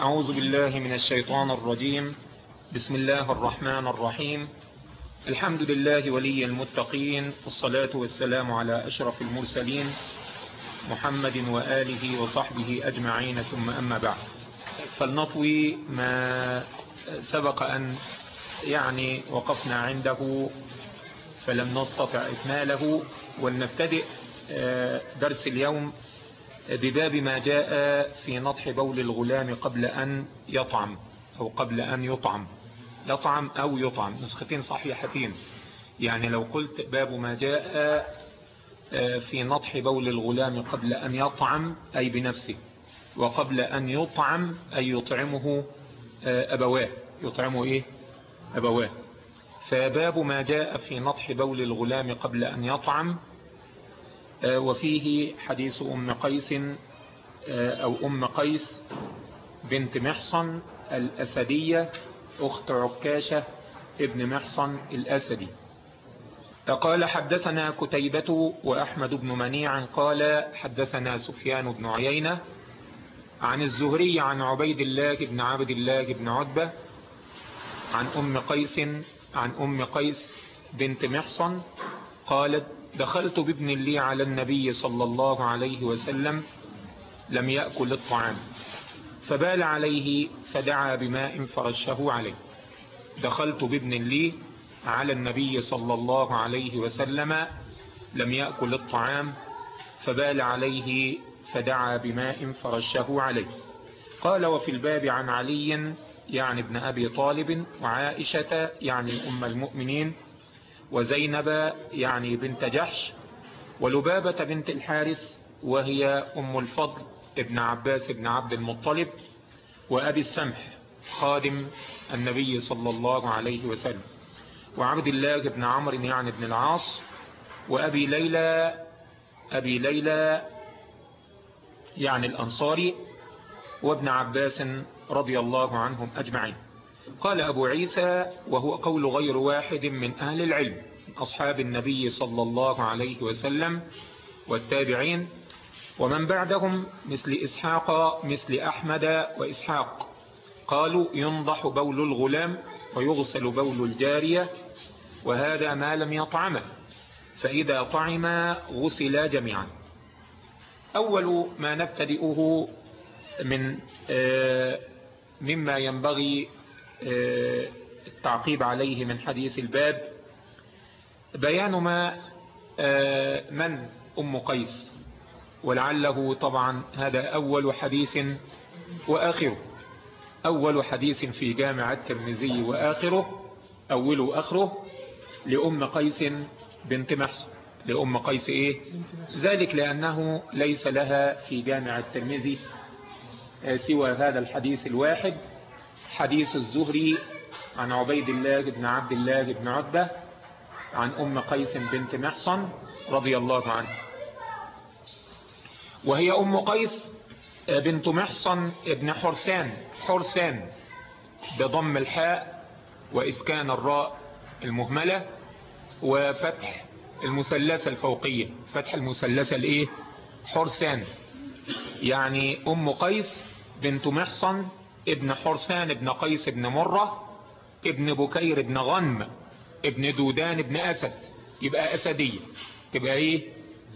أعوذ بالله من الشيطان الرجيم. بسم الله الرحمن الرحيم. الحمد لله ولي المتقين والصلاة والسلام على أشرف المرسلين محمد وآله وصحبه أجمعين. ثم أما بعد. فلنطوي ما سبق أن يعني وقفنا عنده فلم نستطع إكماله. ولنبتدئ درس اليوم بباب ما جاء في نطح بول الغلام قبل أن يطعم أو قبل أن يطعم. يطعم أو يطعم نسختين صحيحتين. يعني لو قلت باب ما جاء في نطح بول الغلام قبل أن يطعم أي بنفسه. وقبل أن يطعم أي يطعمه أبواه. يطعمه إيه؟ أبواه. فباب ما جاء في نطح بول الغلام قبل أن يطعم وفيه حديث أم قيس أو أم قيس بنت محصن الأسدية أخت عكاشة ابن محصن الأسدي. قال حدثنا كتيبة وأحمد بن منيع قال حدثنا سفيان بن عيينة عن الزهري عن عبيد الله بن عبد الله بن عتبة عن أم قيس عن أم قيس بنت محصن قالت دخلت بابن لي على النبي صلى الله عليه وسلم لم يأكل الطعام. فبال عليه فدعا بماء فرشه عليه. دخلت بابن لي على النبي صلى الله عليه وسلم لم يأكل الطعام. فبال عليه فدعا بماء فرشه عليه. قال وفي الباب عن علي يعني ابن أبي طالب وعائشة يعني أم المؤمنين وزينب يعني بنت جحش ولبابة بنت الحارس وهي أم الفضل ابن عباس بن عبد المطلب وأبي السمح خادم النبي صلى الله عليه وسلم. وعبد الله بن عمرو يعني بن العاص وأبي ليلى أبي ليلى يعني الأنصاري وابن عباس رضي الله عنهم أجمعين. قال أبو عيسى وهو قول غير واحد من أهل العلم أصحاب النبي صلى الله عليه وسلم والتابعين ومن بعدهم مثل إسحاق مثل أحمد وإسحاق قالوا ينضح بول الغلام ويغسل بول الجارية وهذا ما لم يطعمه فإذا طعم غسلا جميعا أول ما نبتدئه من مما ينبغي التعقيب عليه من حديث الباب. بيان ما من أم قيس ولعله طبعا هذا أول حديث وآخره. أول حديث في جامع الترمذي وآخره أول وآخره لأم قيس بنت محصن. لأم قيس إيه؟ ذلك لأنه ليس لها في جامع الترمذي سوى هذا الحديث الواحد. حديث الزهري عن عبيد الله بن عبد الله بن عتبة عن أم قيس بنت محصن رضي الله عنها. وهي أم قيس بنت محصن ابن حرسان حرسان بضم الحاء وإسكان الراء المهملة وفتح المثلثة الفوقية. فتح المثلثة الإيه؟ حرسان يعني أم قيس بنت محصن ابن حرسان ابن قيس ابن مرة ابن بكير ابن غنم ابن دودان ابن أسد. يبقى أسدية. تبقى إيه؟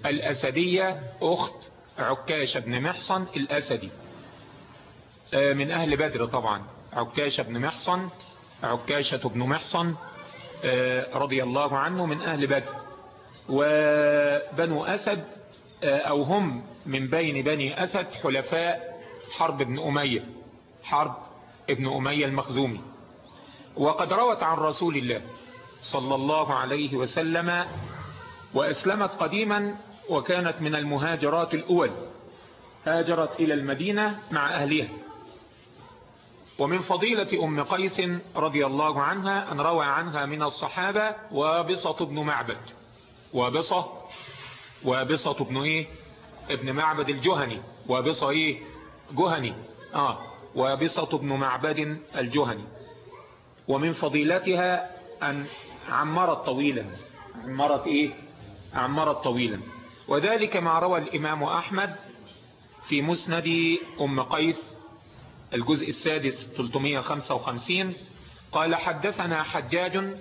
الأسدية أخت عكاشة بن محصن الأسدي. من أهل بدر طبعا. عكاشة بن محصن عكاشة بن محصن رضي الله عنه من أهل بدر. وبنو أسد أو هم من بين بني أسد حلفاء حرب بن أمية. حرب ابن أمية المخزومي. وقد روت عن رسول الله صلى الله عليه وسلم وأسلمت قديما وكانت من المهاجرات الأول. هاجرت إلى المدينة مع أهلها. ومن فضيلة أم قيس رضي الله عنها أن روى عنها من الصحابة وابصة بن معبد. وابصة؟ وابصة بن إيه؟ ابن معبد الجهني. وابصة إيه؟ جهني. آه. وابصة بن معبد الجهني. ومن فضيلتها أن عمرت طويلا عمرت إيه؟ عمرت طويلا وذلك ما روى الإمام أحمد في مسند أم قيس الجزء السادس 355 قال حدثنا حجاج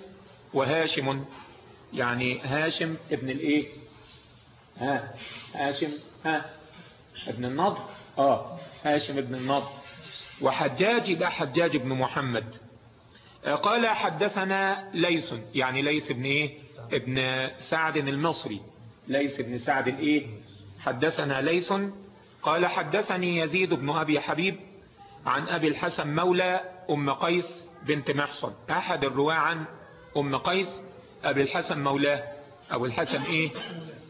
وهاشم. يعني هاشم ابن الإيه؟ ها هاشم ها ابن النضر. آه هاشم ابن النضر. وحجاج ده حجاج بن محمد. قال حدثنا ليس يعني ليس ابن إيه؟ ابن سعد المصري. ليس ابن سعد الإيه؟ حدثنا ليس. قال حدثني يزيد بن أبي حبيب عن أبي الحسن مولى أم قيس بنت محصن. أحد الرواة عن أم قيس أبي الحسن مولاه. أبو الحسن إيه؟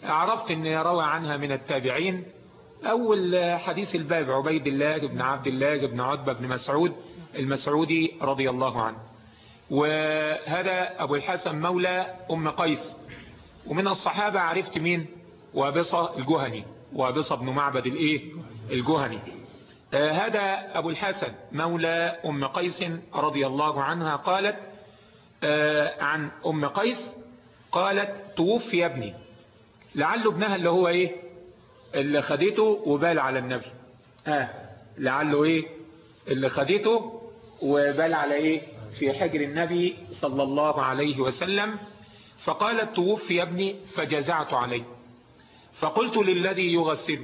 عرفت ان روى عنها من التابعين. أول حديث الباب عبيد الله بن عبد الله بن عتبة بن مسعود المسعودي رضي الله عنه. وهذا أبو الحسن مولى أم قيس. ومن الصحابة عرفت مين؟ وابصة الجهني. وابصة بن معبد الإيه؟ الجهني. آه هذا أبو الحسن مولى أم قيس رضي الله عنها قالت آه عن أم قيس قالت توفي ابني. لعله ابنها اللي هو إيه؟ اللي خدته وبال على النبي. آه. لعله إيه؟ اللي خدته وبال على إيه؟ في حجر النبي صلى الله عليه وسلم. فقالت توفي ابني فجزعت عليه. فقلت للذي يغسل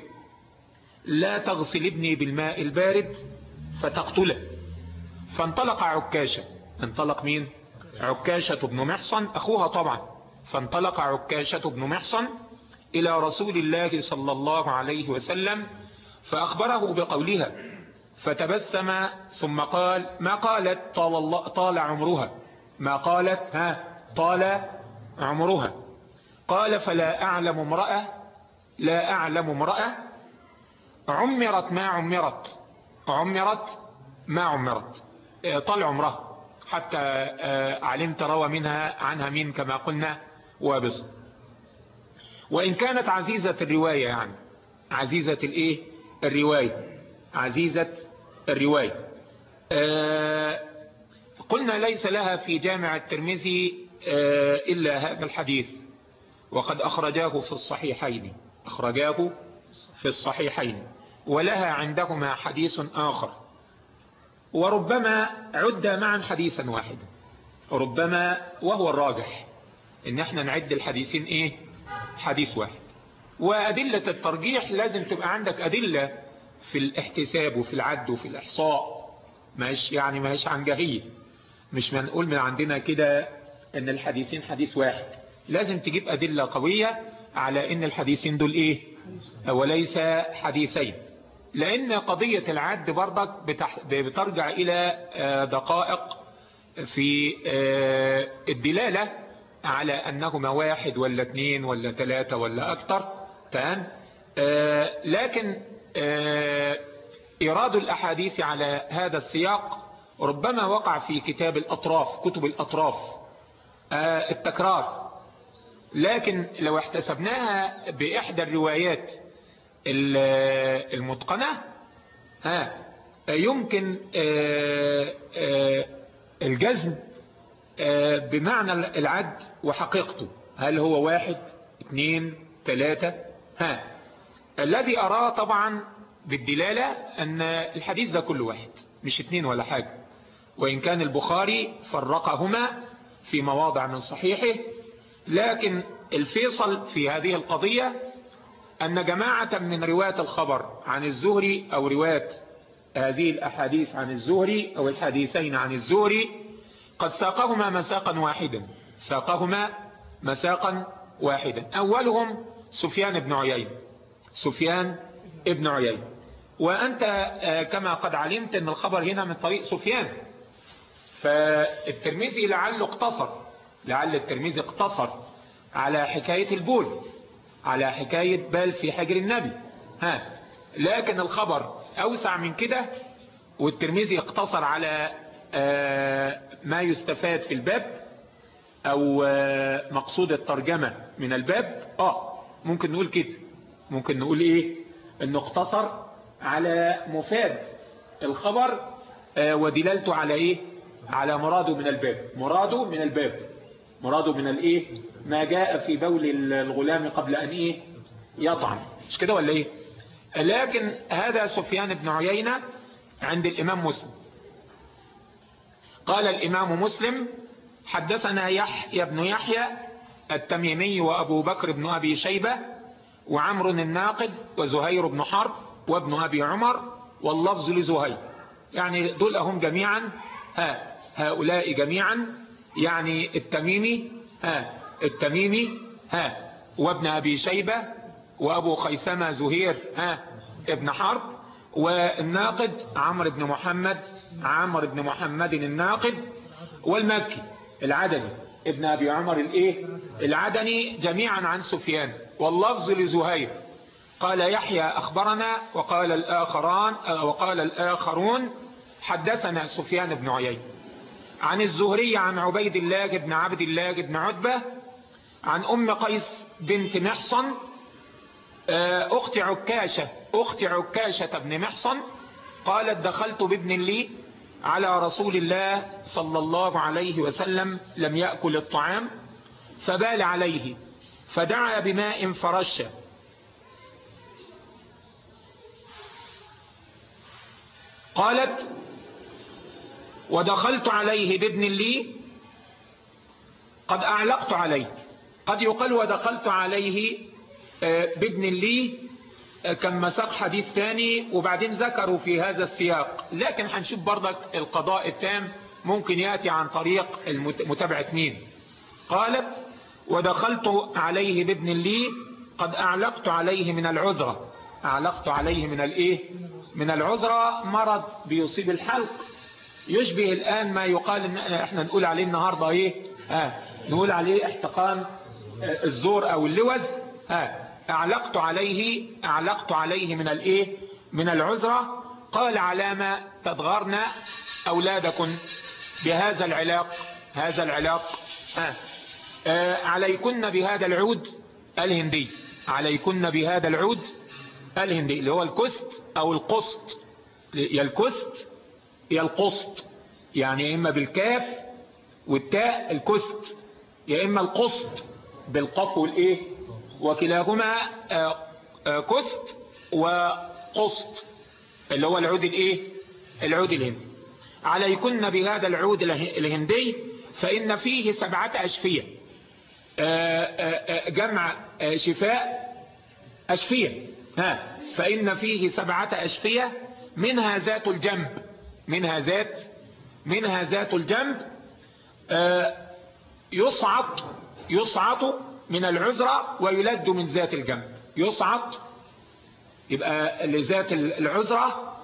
لا تغسل ابني بالماء البارد فتقتله. فانطلق عكاشة. انطلق مين؟ عكاشة بن محصن أخوها طبعا. فانطلق عكاشة بن محصن إلى رسول الله صلى الله عليه وسلم فأخبره بقولها فتبسم ثم قال ما قالت طال, الله طال عمرها؟ ما قالت ها طال عمرها. قال فلا أعلم امرأة لا أعلم امرأة عمرت ما عمرت عمرت ما عمرت طال عمرها حتى علمت روى منها عنها مين كما قلنا وابص. وإن كانت عزيزة الرواية يعني. عزيزة الإيه؟ الرواية. عزيزة الرواية. آه قلنا ليس لها في جامع الترمذي آه إلا هذا الحديث. وقد أخرجاه في الصحيحين. أخرجاه في الصحيحين. ولها عندهما حديث آخر. وربما عد معا حديثا واحدا. ربما وهو الراجح. إن إحنا نعد الحديثين إيه؟ حديث واحد. وأدلة الترجيح لازم تبقى عندك أدلة في الاحتساب وفي العد وفي الإحصاء. مش يعني ماهيش عنجهية. مش منقول من عندنا كده إن الحديثين حديث واحد. لازم تجيب أدلة قوية على إن الحديثين دول إيه؟ وليس حديثين. لأن قضية العد برضك بترجع إلى دقائق في الدلالة على أنهما واحد ولا اثنين ولا ثلاثة ولا أكتر تمام؟ لكن إيراد الأحاديث على هذا السياق ربما وقع في كتاب الأطراف كتب الأطراف التكرار. لكن لو احتسبناها بإحدى الروايات المتقنة ها يمكن الجزم بمعنى العد وحقيقته. هل هو واحد اثنين ثلاثة ها. الذي أراه طبعا بالدلالة أن الحديث ده كل واحد مش اتنين ولا حاجة. وإن كان البخاري فرقهما في مواضع من صحيحه لكن الفيصل في هذه القضية أن جماعة من رواة الخبر عن الزهري أو رواة هذه الأحاديث عن الزهري أو الحديثين عن الزهري قد ساقهما مساقا واحدا. ساقهما مساقا واحدا. أولهم سفيان بن عيين سفيان ابن عيين وأنت كما قد علمت أن الخبر هنا من طريق سفيان. فالترمذي لعله اقتصر. لعل الترمذي اقتصر على حكاية البول. على حكاية بال في حجر النبي. ها. لكن الخبر أوسع من كده والترمذي اقتصر على ما يستفاد في الباب أو مقصود الترجمة من الباب. آه ممكن نقول كده. ممكن نقول إيه؟ انه اقتصر على مفاد الخبر ودلالته على إيه؟ على مراده من الباب. مراده من الباب. مراده من الإيه؟ ما جاء في بول الغلام قبل أن إيه؟ يطعم مش كده ولا إيه؟ لكن هذا سفيان بن عيينة عند الإمام مسلم. قال الإمام مسلم حدثنا يحيى بن يحيى التميمي وأبو بكر بن أبي شيبة وعمر الناقد وزهير بن حرب وابن أبي عمر واللفظ لزهير. يعني دول هم جميعا ها هؤلاء جميعا يعني التميمي ها التميمي ها وابن أبي شيبة وأبو خيسمة زهير ها ابن حرب والناقد عمرو بن محمد عمرو بن محمد الناقد والمكي العدني. ابن أبي عمر الإيه؟ العدني جميعا عن سفيان. واللفظ لزهير. قال يحيى أخبرنا وقال الآخران وقال الآخرون حدثنا سفيان بن عيين عن الزهري عن عبيد الله بن عبد الله بن عتبة عن أم قيس بنت محصن أخت عكاشة أخت عكاشة بن محصن قالت دخلت بابن لي على رسول الله صلى الله عليه وسلم لم يأكل الطعام فبال عليه فدعا بماء فرش قالت ودخلت عليه بابن لي قد أعلقت عليه قد يقال ودخلت عليه بابن لي كان مساق حديث تاني وبعدين ذكروا في هذا السياق. لكن هنشوف برضك القضاء التام ممكن يأتي عن طريق متابعة مين. قالت ودخلت عليه بابن لي قد أعلقت عليه من العذرة. أعلقت عليه من الإيه؟ من العذرة مرض بيصيب الحلق. يشبه الآن ما يقال إن إحنا نقول عليه النهاردة إيه؟ آه نقول عليه احتقان الزور أو اللوز. آه أعلقت عليه أعلقت عليه من الإيه؟ من العذرة. قال علامة تدغرن اولادكم بهذا العلاق هذا العلاق. آه. آه عليكن بهذا العود الهندي. عليكن بهذا العود الهندي اللي هو الكست أو القسط. يا الكست يا القسط. يعني إما بالكاف والتاء الكست يا إما القسط بالقف والإيه؟ وكلاهما كست وقسط اللي هو العود الإيه؟ العود الهندي عليكن بهذا العود الهندي فإن فيه سبعة أشفية جمع شفاء أشفية. ها فإن فيه سبعة أشفية منها ذات الجنب منها ذات منها ذات الجنب يصعد يصعد من العذرة ويلد من ذات الجنب. يصعد يبقى لذات العذرة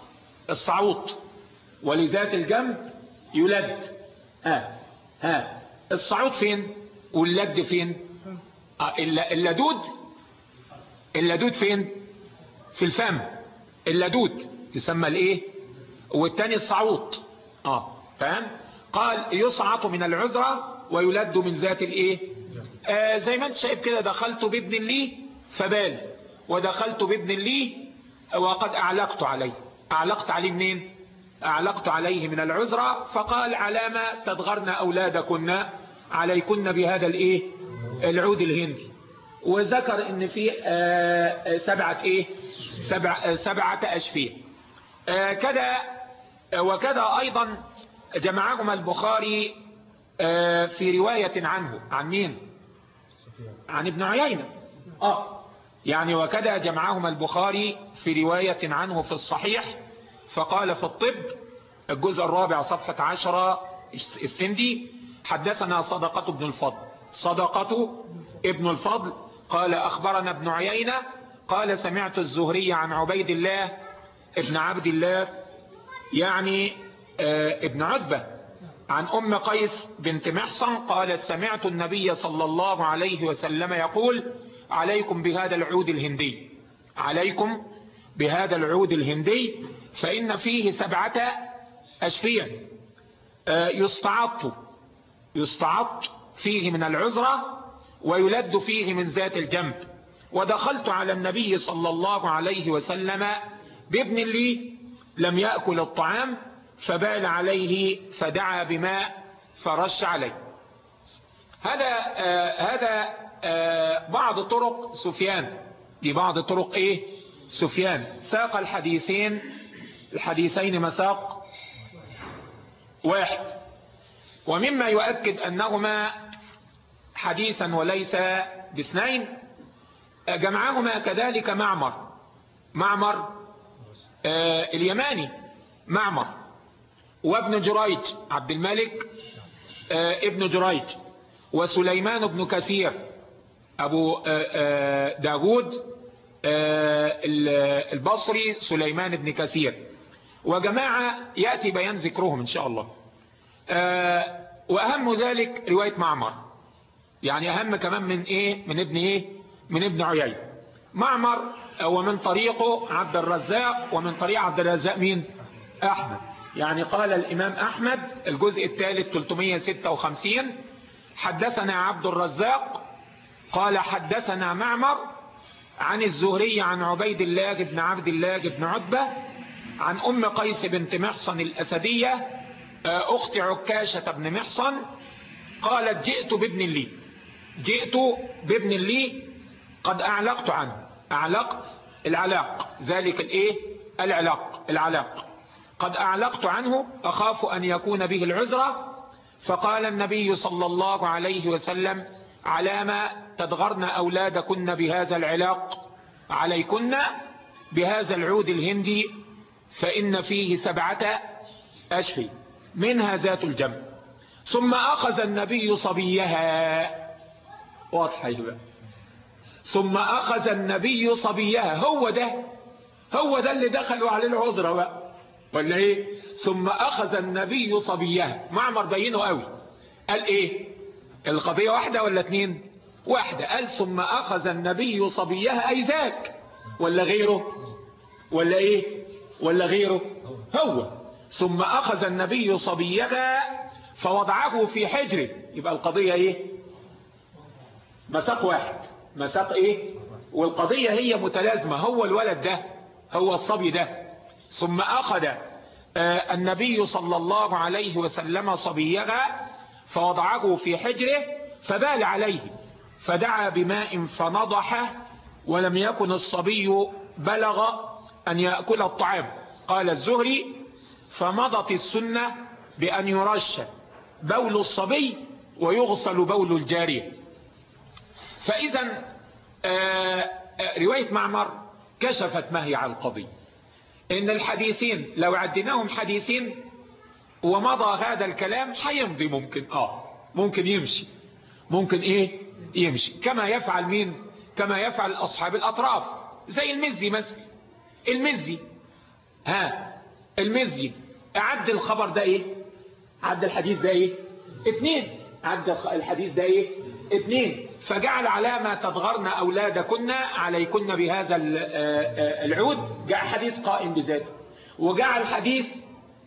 الصعوط ولذات الجنب يلد. ها ها الصعود فين؟ واللد فين؟ آه اللدود اللدود فين؟ في الفم. اللدود يسمى الإيه؟ والتاني الصعوط آه تمام؟ قال يصعط من العذرة ويلد من ذات الإيه؟ آه زي ما انت شايف كده دخلت بابن لي فبال ودخلت بابن لي وقد أعلقت عليه. أعلقت عليه منين؟ أعلقت عليه من العذرة فقال علامة تدغرن أولادكن عليكن بهذا الإيه؟ العود الهندي. وذكر إن في سبعة إيه؟ سبع سبعة اشفية كذا وكذا أيضا جمعهما البخاري في رواية عنه عن مين؟ عن ابن عيينة. آه. يعني وكذا جمعهما البخاري في رواية عنه في الصحيح فقال في الطب الجزء الرابع صفحة عشرة السندي حدثنا صدقة ابن الفضل. صدقة ابن الفضل. قال أخبرنا ابن عيينة قال سمعت الزهري عن عبيد الله ابن عبد الله يعني آه ابن عتبة. عن أم قيس بنت محصن قالت سمعت النبي صلى الله عليه وسلم يقول عليكم بهذا العود الهندي. عليكم بهذا العود الهندي فإن فيه سبعة أشفية. يستعط يستعط فيه من العذرة ويلد فيه من ذات الجنب. ودخلت على النبي صلى الله عليه وسلم بابن لي لم يأكل الطعام فبال عليه فدعا بماء فرش عليه. هذا آه هذا آه بعض طرق سفيان. دي بعض طرق إيه؟ سفيان. ساق الحديثين الحديثين مساق واحد. ومما يؤكد أنهما حديثا وليس باثنين جمعهما كذلك معمر. معمر آه اليماني. معمر. وابن جريج عبد الملك آه ابن جريج وسليمان بن كثير أبو آه آه داود البصري سليمان بن كثير. وجماعة يأتي بيان ذكرهم إن شاء الله. وأهم ذلك رواية معمر. يعني أهم كمان من إيه؟ من ابن إيه؟ من ابن عيين معمر ومن طريقه عبد الرزاق ومن طريق عبد الرزاق مين؟ أحمد. يعني قال الإمام أحمد الجزء الثالث 356 حدثنا عبد الرزاق قال حدثنا معمر عن الزهري عن عبيد الله بن عبد الله بن عتبة عن أم قيس بنت محصن الأسدية أخت عكاشة بن محصن قالت جئت بابن لي جئت بابن لي قد أعلقت عنه أعلقت العلاق ذلك الإيه؟ العلاق العلاق. قد أعلقت عنه أخاف أن يكون به العذرة. فقال النبي صلى الله عليه وسلم على ما تدغرن أولادكن بهذا العلاق؟ عليكن بهذا العود الهندي فإن فيه سبعة أشفي منها ذات الجنب ثم أخذ النبي صبيها. واضحة بقى ثم أخذ النبي صبيها هو ده هو ده اللي دخلوا عليه العذرة بقى. ولا إيه؟ ثم أخذ النبي صبيها معمر بينه قوي. قال إيه؟ القضية واحدة ولا اتنين؟ واحدة. قال ثم أخذ النبي صبيها أي ذاك ولا غيره؟ ولا إيه؟ ولا غيره؟ هو. ثم أخذ النبي صبيها فوضعه في حجره. يبقى القضية إيه؟ مساق واحد. مساق إيه؟ والقضية هي متلازمة. هو الولد ده هو الصبي ده. ثم أخذ آه النبي صلى الله عليه وسلم صبيها فوضعه في حجره فبال عليه فدعا بماء فنضحه ولم يكن الصبي بلغ أن يأكل الطعام. قال الزهري فمضت السنة بأن يرش بول الصبي ويغسل بول الجارية. فإذا رواية معمر كشفت ما هي على القضية. إن الحديثين لو عديناهم حديثين ومضى هذا الكلام هيمضي ممكن. آه ممكن يمشي. ممكن إيه؟ يمشي. كما يفعل مين؟ كما يفعل أصحاب الأطراف. زي المزي مثلا. المزي. ها المزي. أعد الخبر ده إيه؟ عد الحديث ده إيه؟ اتنين عد الحديث ده إيه؟ اتنين فجعل علامة تضغرن أولادكن عليكن بهذا العود. جاء حديث قائم بذاته. وجعل حديث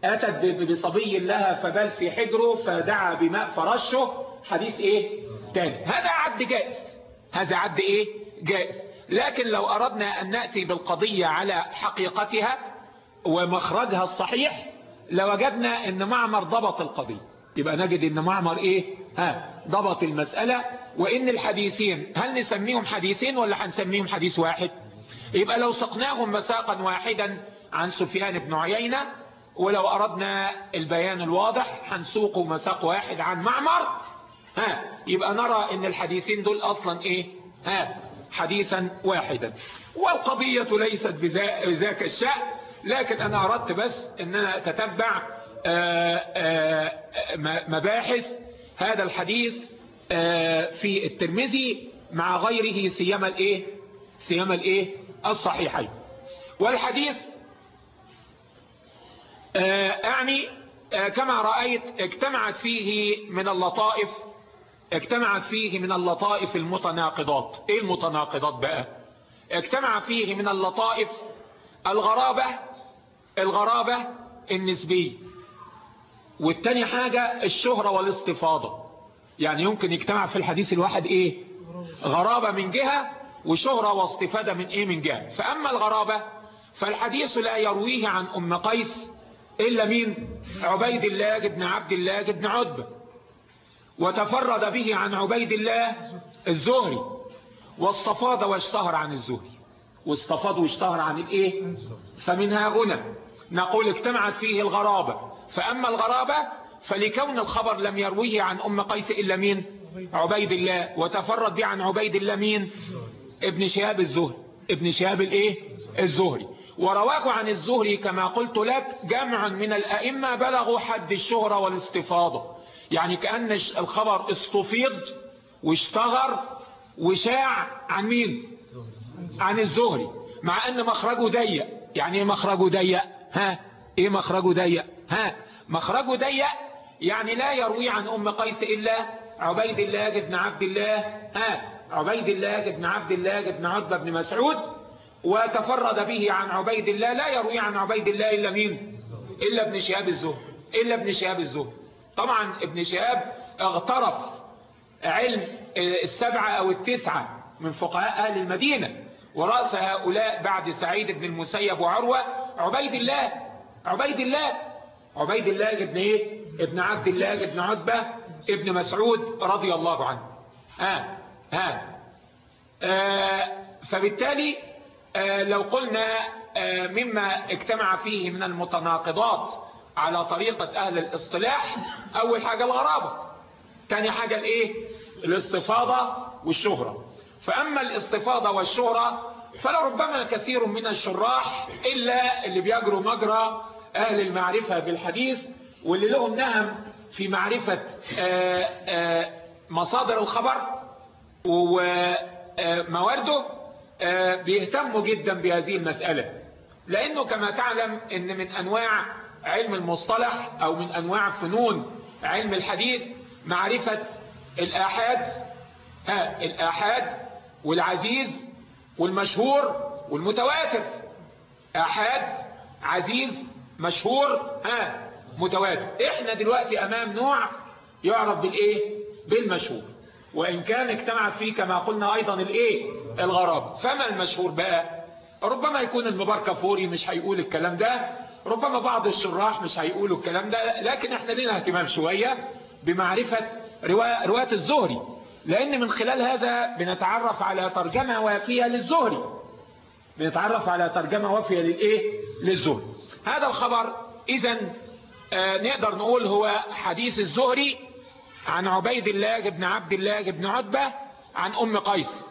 أتت بصبي لها فبال في حجره فدعا بماء فرشه. حديث إيه؟ تاني. هذا عد جائز. هذا عد إيه؟ جائز. لكن لو أردنا أن نأتي بالقضية على حقيقتها ومخرجها الصحيح لوجدنا أن معمر ضبط القضية. يبقى نجد أن معمر إيه؟ ها ضبط المسألة. وإن الحديثين هل نسميهم حديثين ولا هنسميهم حديث واحد؟ يبقى لو سقناهم مساقا واحدا عن سفيان بن عيينة ولو أردنا البيان الواضح هنسوق مساق واحد عن معمر. ها يبقى نرى إن الحديثين دول أصلا إيه؟ ها حديثا واحدا. والقضية ليست بذاك الشأن لكن أنا أردت بس ان أنا اتتبع آآ آآ مباحث هذا الحديث في الترمذي مع غيره سيما الايه سيما الايه الصحيحين. والحديث يعني كما رأيت اجتمعت فيه من اللطائف اجتمعت فيه من اللطائف المتناقضات. إيه المتناقضات بقى؟ اجتمع فيه من اللطائف الغرابة الغرابة النسبية. والتاني حاجة الشهرة والاستفاضة. يعني يمكن يجتمع في الحديث الواحد إيه؟ غرابة من جهة وشهرة واستفادة من إيه من جهة. فأما الغرابة فالحديث لا يرويه عن أم قيس إلا مين عبيد الله بن عبد الله بن عتبة وتفرد به عن عبيد الله الزهري. واستفاض واشتهر عن الزهري. واستفاض واشتهر عن الإيه؟ فمن ها هنا نقول اجتمعت فيه الغرابة. فأما الغرابة فلكون الخبر لم يرويه عن أم قيس إلا مين؟ عبيد الله. وتفرد به عن عبيد الله مين؟ ابن شهاب الزهري. ابن شهاب الإيه؟ الزهري. ورواه عن الزهري كما قلت لك جمع من الأئمة بلغوا حد الشهرة والاستفاضة. يعني كأن الخبر استفيض واشتغر وشاع عن مين؟ عن الزهري. مع أن مخرجه ضيق. يعني إيه مخرجه ضيق؟ ها؟ إيه مخرجه ضيق؟ ها مخرجه ضيق يعني لا يروي عن أم قيس إلا عبيد الله بن عبد الله ها عبيد الله بن عبد الله بن عتبة بن مسعود وتفرد به عن عبيد الله لا يروي عن عبيد الله إلا مين؟ إلا ابن شهاب الزهر إلا ابن شهاب الزهر طبعا ابن شهاب اغترف علم السبعة أو التسعة من فقهاء أهل المدينة ورأس هؤلاء بعد سعيد بن المسيب وعروة عبيد الله عبيد الله عبيد الله ابن إيه؟ ابن عبد الله ابن عتبة ابن مسعود رضي الله عنه. ها ها. آه فبالتالي آه لو قلنا آه مما اجتمع فيه من المتناقضات على طريقة أهل الاصطلاح أول حاجة الغرابة تاني حاجة الإيه؟ الاستفاضة والشهرة. فأما الاستفاضة والشهرة فلربما كثير من الشراح إلا اللي بيجروا مجرى أهل المعرفة بالحديث واللي لهم نهم في معرفة آآ آآ مصادر الخبر وموارده بيهتموا جدا بهذه المسألة. لأنه كما تعلم أن من أنواع علم المصطلح أو من أنواع فنون علم الحديث معرفة الآحاد ها الآحاد والعزيز والمشهور والمتواتر. آحاد عزيز مشهور ها متواتر. إحنا دلوقتي أمام نوع يعرف بالإيه؟ بالمشهور. وإن كان اجتمعت فيه كما قلنا أيضا الإيه؟ الغراب. فما المشهور بقى؟ ربما يكون المباركة فوري مش هيقول الكلام ده. ربما بعض الشراح مش هيقولوا الكلام ده. لكن إحنا لنا اهتمام شوية بمعرفة رواية الزهري. لأن من خلال هذا بنتعرف على ترجمة وافية للزهري. بنتعرف على ترجمة وافية للإيه؟ للزهري. هذا الخبر إذا آه نقدر نقول هو حديث الزهري عن عبيد الله بن عبد الله بن عتبة عن أم قيس.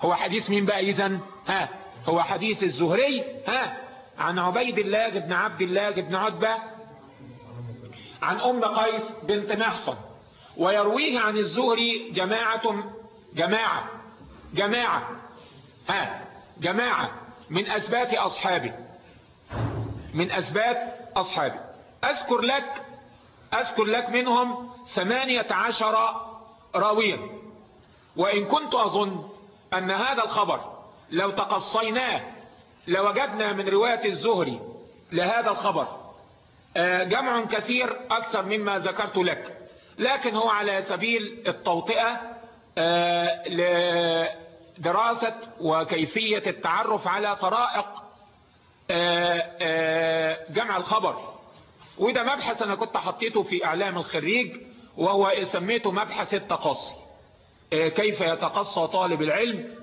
هو حديث مين بقى إذا؟ ها هو حديث الزهري ها عن عبيد الله بن عبد الله بن عتبة عن أم قيس بنت محصن. ويرويه عن الزهري جماعة جماعة جماعة ها جماعة من أسبات أصحابه. من أسبات أصحابه أذكر لك أذكر لك منهم ثمانية عشر راويا. وإن كنت أظن أن هذا الخبر لو تقصيناه لوجدنا من رواية الزهري لهذا الخبر جمع كثير أكثر مما ذكرت لك. لكن هو على سبيل التوطئة لدراسة وكيفية التعرف على طرائق جمع الخبر. وده مبحث أنا كنت حطيته في إعلام الخريج وهو سميته مبحث التقصي كيف يتقصى طالب العلم؟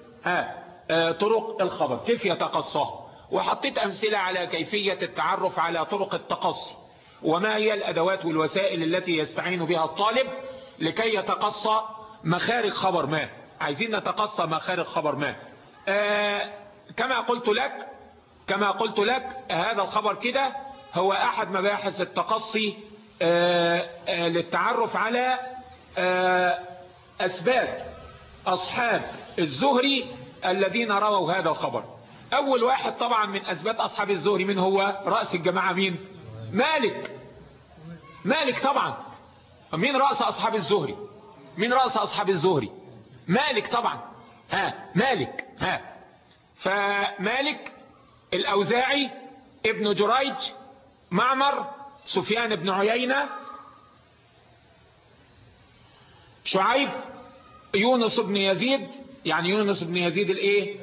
طرق الخبر. كيف يتقصاه وحطيت أمثلة على كيفية التعرف على طرق التقصي. وما هي الأدوات والوسائل التي يستعين بها الطالب لكي يتقصى مخارج خبر ما؟ عايزين نتقصى مخارج خبر ما. آه كما قلت لك كما قلت لك هذا الخبر كده هو أحد مباحث التقصي آه آه للتعرف على آه أسباب أصحاب الزهري الذين رووا هذا الخبر. أول واحد طبعا من أسباب أصحاب الزهري من هو رأس الجماعة مين؟ مالك. مالك طبعا. مين رأس أصحاب الزهري؟ مين رأس أصحاب الزهري؟ مالك طبعا. ها مالك. ها. فمالك الأوزاعي ابن جريج معمر سفيان بن عيينة شعيب يونس بن يزيد يعني يونس بن يزيد الإيه؟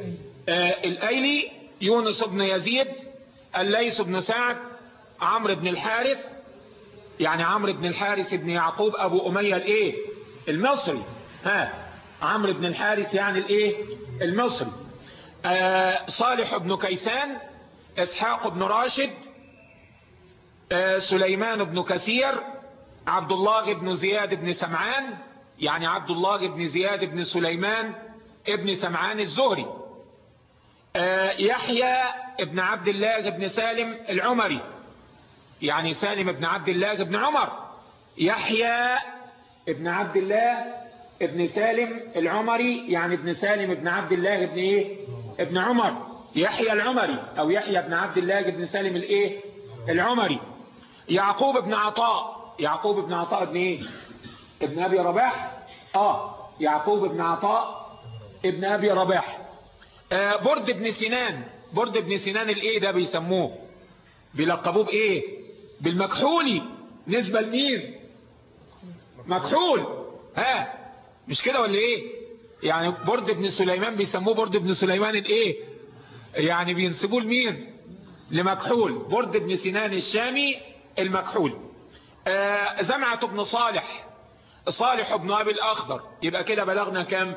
آه الأيلي يونس بن يزيد الليث بن سعد عمرو بن الحارث يعني عمرو بن الحارث بن يعقوب أبو أمية الإيه؟ المصري. ها عمرو بن الحارث يعني الإيه؟ المصري. صالح بن كيسان إسحاق بن راشد آه، سليمان بن كثير عبد الله بن زياد بن سمعان يعني عبد الله بن زياد بن سليمان ابن سمعان الزهري آه، يحيى ابن عبد الله بن سالم العمري يعني سالم بن عبد الله بن عمر يحيى ابن عبد الله ابن سالم العمري يعني ابن سالم ابن عبد الله ابن إيه؟ ابن عمر يحيى العمري أو يحيى ابن عبد الله ابن سالم الإيه؟ العمري. يعقوب ابن عطاء. يعقوب ابن عطاء ابن إيه؟ ابن أبي رباح. آه يعقوب ابن عطاء ابن أبي رباح. آه برد ابن سنان. برد ابن سنان الإيه ده بيسموه؟ بيلقبوه بإيه؟ بالمكحولي نسبة لمين؟ مكحول. ها مش كده ولا إيه؟ يعني برد ابن سليمان بيسموه برد ابن سليمان الإيه؟ يعني بينسبوه لمين؟ لمكحول. برد ابن سنان الشامي المكحول. آه زمعة ابن صالح. صالح ابن أبي الأخضر. يبقى كده بلغنا كام؟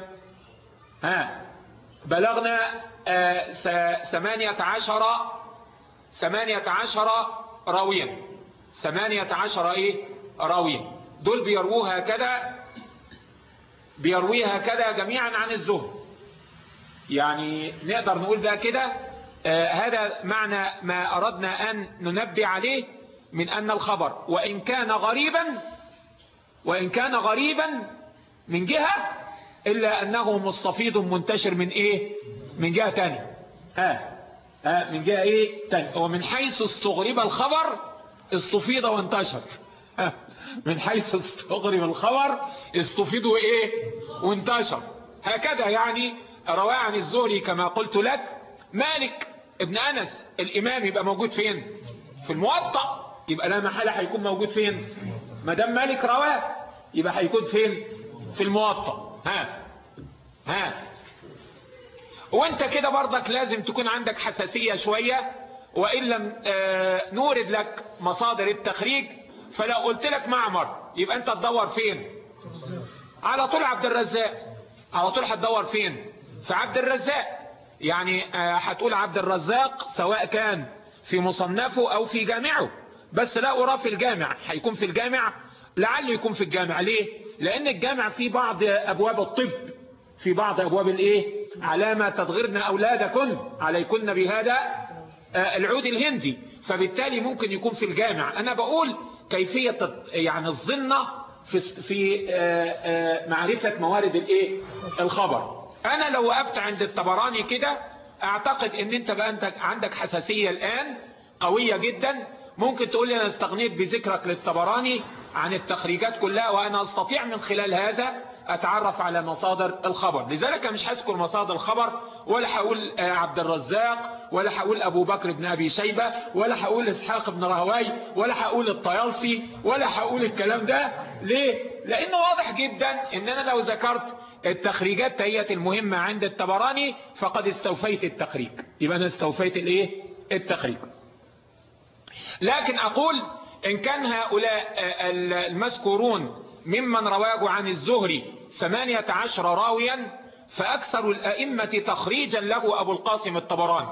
ها؟ بلغنا آه ثمانية عشر ثمانية عشر راويا. ثمانية عشر إيه؟ راويا. دول بيرووها كده بيرويها كده جميعا عن الزهد يعني نقدر نقول بقى كده آه هذا معنى ما أردنا أن ننبه عليه من أن الخبر وإن كان غريبا وإن كان غريبا من جهة إلا أنه مستفيض منتشر من إيه من جهة تانية آه. آه من جهة إيه تانية ومن حيث استغرب الخبر استفيض وانتشر. من حيث استغرب الخبر استفيض إيه وانتشر. هكذا يعني رواه عن الزهري كما قلت لك مالك ابن أنس الإمام يبقى موجود فين؟ في الموطأ. يبقى لا محالة هيكون موجود فين؟ ما دام مالك رواه يبقى هيكون فين؟ في الموطأ. ها ها. وانت كده برضك لازم تكون عندك حساسية شوية وإن لم آه نورد لك مصادر التخريج فلو قلت لك معمر يبقى انت تدور فين؟ على طول عبد الرزاق. على طول هتدور فين؟ في عبد الرزاق. يعني آه هتقول عبد الرزاق سواء كان في مصنفه أو في جامعه. بس لا أراه في الجامع. هيكون في الجامع؟ لعله يكون في الجامع. ليه؟ لأن الجامع في بعض أبواب الطب. في بعض أبواب الإيه؟ علامة تضغرن أولادكن. عليكن بهذا آه العود الهندي. فبالتالي ممكن يكون في الجامع. أنا بقول كيفية يعني الظنة في, في آه آه معرفة موارد الإيه؟ الخبر. أنا لو وقفت عند الطبراني كده أعتقد إن أنت بقى أنت عندك حساسية الآن قوية جدا. ممكن تقول لي أنا استغنيت بذكرك للطبراني عن التخريجات كلها وأنا أستطيع من خلال هذا أتعرف على مصادر الخبر. لذلك مش هذكر مصادر الخبر ولا هقول عبد الرزاق ولا هقول أبو بكر بن أبي شيبة ولا هقول إسحاق بن رهواي ولا هقول الطيالسي ولا هقول الكلام ده. ليه؟ لأنه واضح جدا ان أنا لو ذكرت التخريجات هي المهمة عند التبراني فقد استوفيت التخريج. يبقى أنا استوفيت الإيه؟ التخريج. لكن أقول إن كان هؤلاء المذكورون ممن رواه عن الزهري ثمانية عشر راويا فأكثر الأئمة تخريجا له أبو القاسم الطبراني.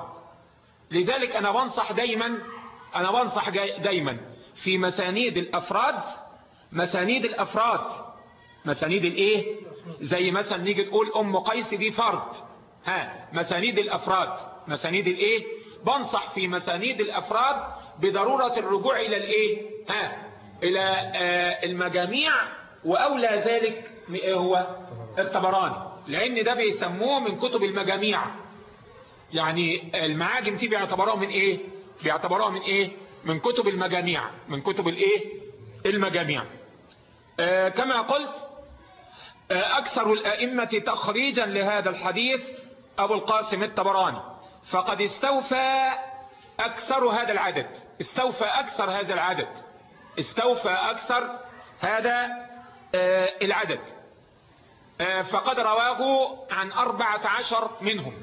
لذلك أنا بنصح دايما أنا بنصح دايما في مسانيد الأفراد مسانيد الأفراد مسانيد الإيه؟ زي مثلا نيجي تقول أم قيس دي فرد. ها مسانيد الأفراد مسانيد الإيه؟ بنصح في مسانيد الأفراد بضرورة الرجوع إلى الإيه؟ ها إلى آه المجاميع وأولى ذلك هو؟ الطبراني. لأن ده بيسموه من كتب المجاميع. يعني المعاجم دي بيعتبروها من إيه؟ بيعتبروها من إيه؟ من كتب المجاميع. من كتب الايه؟ المجاميع. آه كما قلت آه أكثر الأئمة تخريجا لهذا الحديث أبو القاسم الطبراني. فقد استوفى أكثر هذا العدد. استوفى أكثر هذا العدد. استوفى أكثر هذا العدد. آه فقد رواه عن أربعة عشر منهم.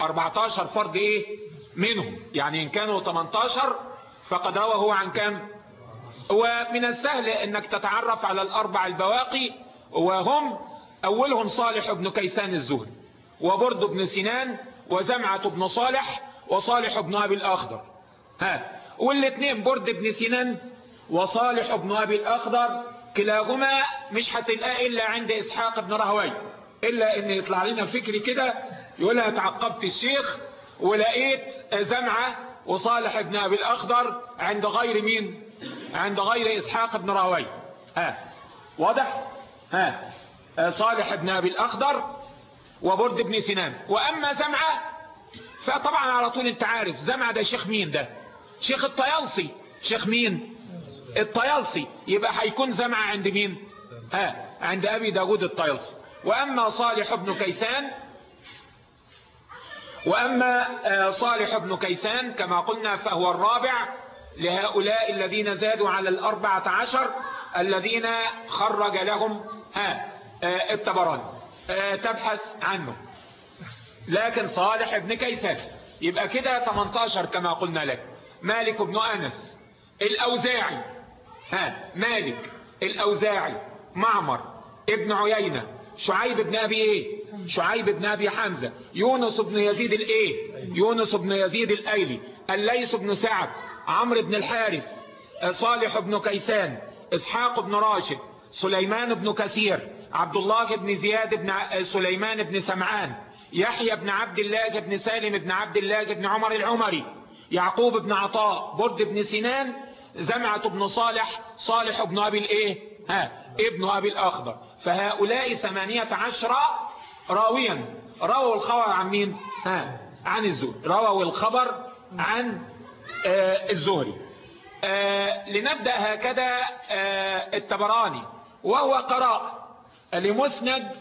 اربعة عشر فرد إيه؟ منهم. يعني إن كانوا 18 فقد رواه عن كم ومن السهل إنك تتعرف على الأربع البواقي وهم أولهم صالح بن كيسان الزهري وبرد بن سنان وزمعة بن صالح وصالح بن أبي الأخضر. ها والاثنين برد بن سنان وصالح بن أبي الأخضر كلاهما مش هتلقاه إلا عند إسحاق بن رهوي إلا إن يطلع لنا فكر كده يقول لها تعقبت الشيخ ولقيت زمعة وصالح بن أبي الأخضر عند غير مين؟ عند غير إسحاق بن راوي ها واضح؟ ها صالح بن أبي الأخضر وبرد بن سنان. وأما زمعة فطبعا على طول أنت عارف زمعة ده شيخ مين ده؟ شيخ الطيالسي. شيخ مين؟ الطيالسي يبقى هيكون زمعة عند مين؟ ها عند أبي داود الطيالسي وأما صالح بن كيسان وأما صالح بن كيسان كما قلنا فهو الرابع لهؤلاء الذين زادوا على الأربعة عشر الذين خرج لهم ها التبراني تبحث عنه. لكن صالح بن كيسان يبقى كده 18 كما قلنا لك. مالك بن أنس الأوزاعي ها مالك الأوزاعي معمر ابن عيينة شعيب بن أبي إيه؟ شعيب بن أبي حمزة يونس بن يزيد الإيه؟ يونس بن يزيد الأيلي الليث بن سعد عمرو بن الحارث صالح بن كيسان إسحاق بن راشد سليمان بن كثير عبد الله بن زياد بن سليمان بن سمعان يحيى بن عبد الله بن سالم بن عبد الله بن عمر العمري يعقوب بن عطاء برد بن سنان زمعة بن صالح صالح بن أبي الإيه؟ ها ابن أبي الأخضر. فهؤلاء ثمانية عشر راويا. رووا الخبر عن مين؟ ها عن الزهري. رووا الخبر عن آه الزهري. آه لنبدأ هكذا آه التبراني. وهو قراء لمسند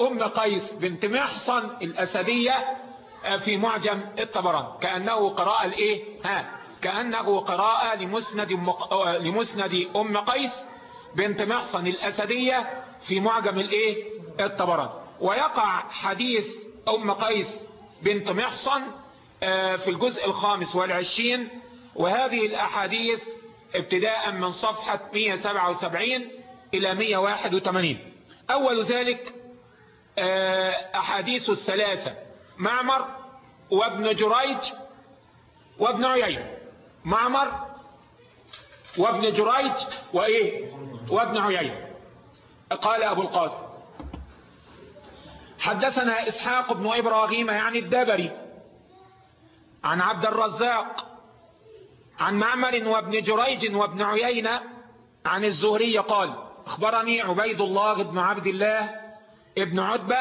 أم قيس بنت محصن الأسدية في معجم الطبراني كأنه قراءة الإيه؟ ها كأنه قراءة لمسند, مق... لمسند أم قيس بنت محصن الأسدية في معجم الإيه؟ الطبراني ويقع حديث أم قيس بنت محصن في الجزء الخامس والعشرين وهذه الأحاديث ابتداء من صفحة 177 إلى 181 أول ذلك أحاديث الثلاثة معمر وابن جريج وابن عيين معمر وابن جريج وإيه؟ وابن عيين قال أبو القاسم. حدثنا إسحاق بن إبراهيم يعني الدبري عن عبد الرزاق عن معمر وابن جريج وابن عيينة عن الزهري قال أخبرني عبيد الله بن عبد الله ابن عتبة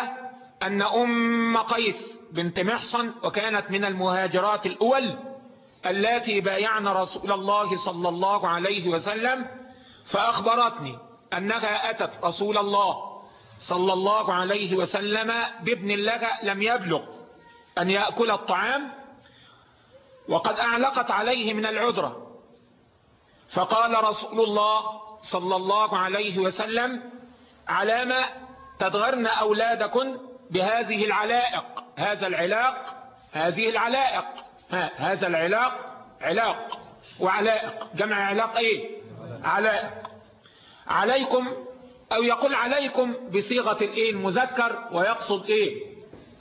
أن أم قيس بنت محصن وكانت من المهاجرات الأول التي بايعن رسول الله صلى الله عليه وسلم فأخبرتني أنها أتت رسول الله صلى الله عليه وسلم بابن لها لم يبلغ أن يأكل الطعام وقد أعلقت عليه من العذرة. فقال رسول الله صلى الله عليه وسلم علامة تدغرن أولادكن بهذه العلائق هذا العلاق هذه العلائق. هذا العلاق علاق. وعلائق جمع علاق إيه؟ علائق عليكم أو يقول عليكم بصيغة الإيه المذكر ويقصد إيه؟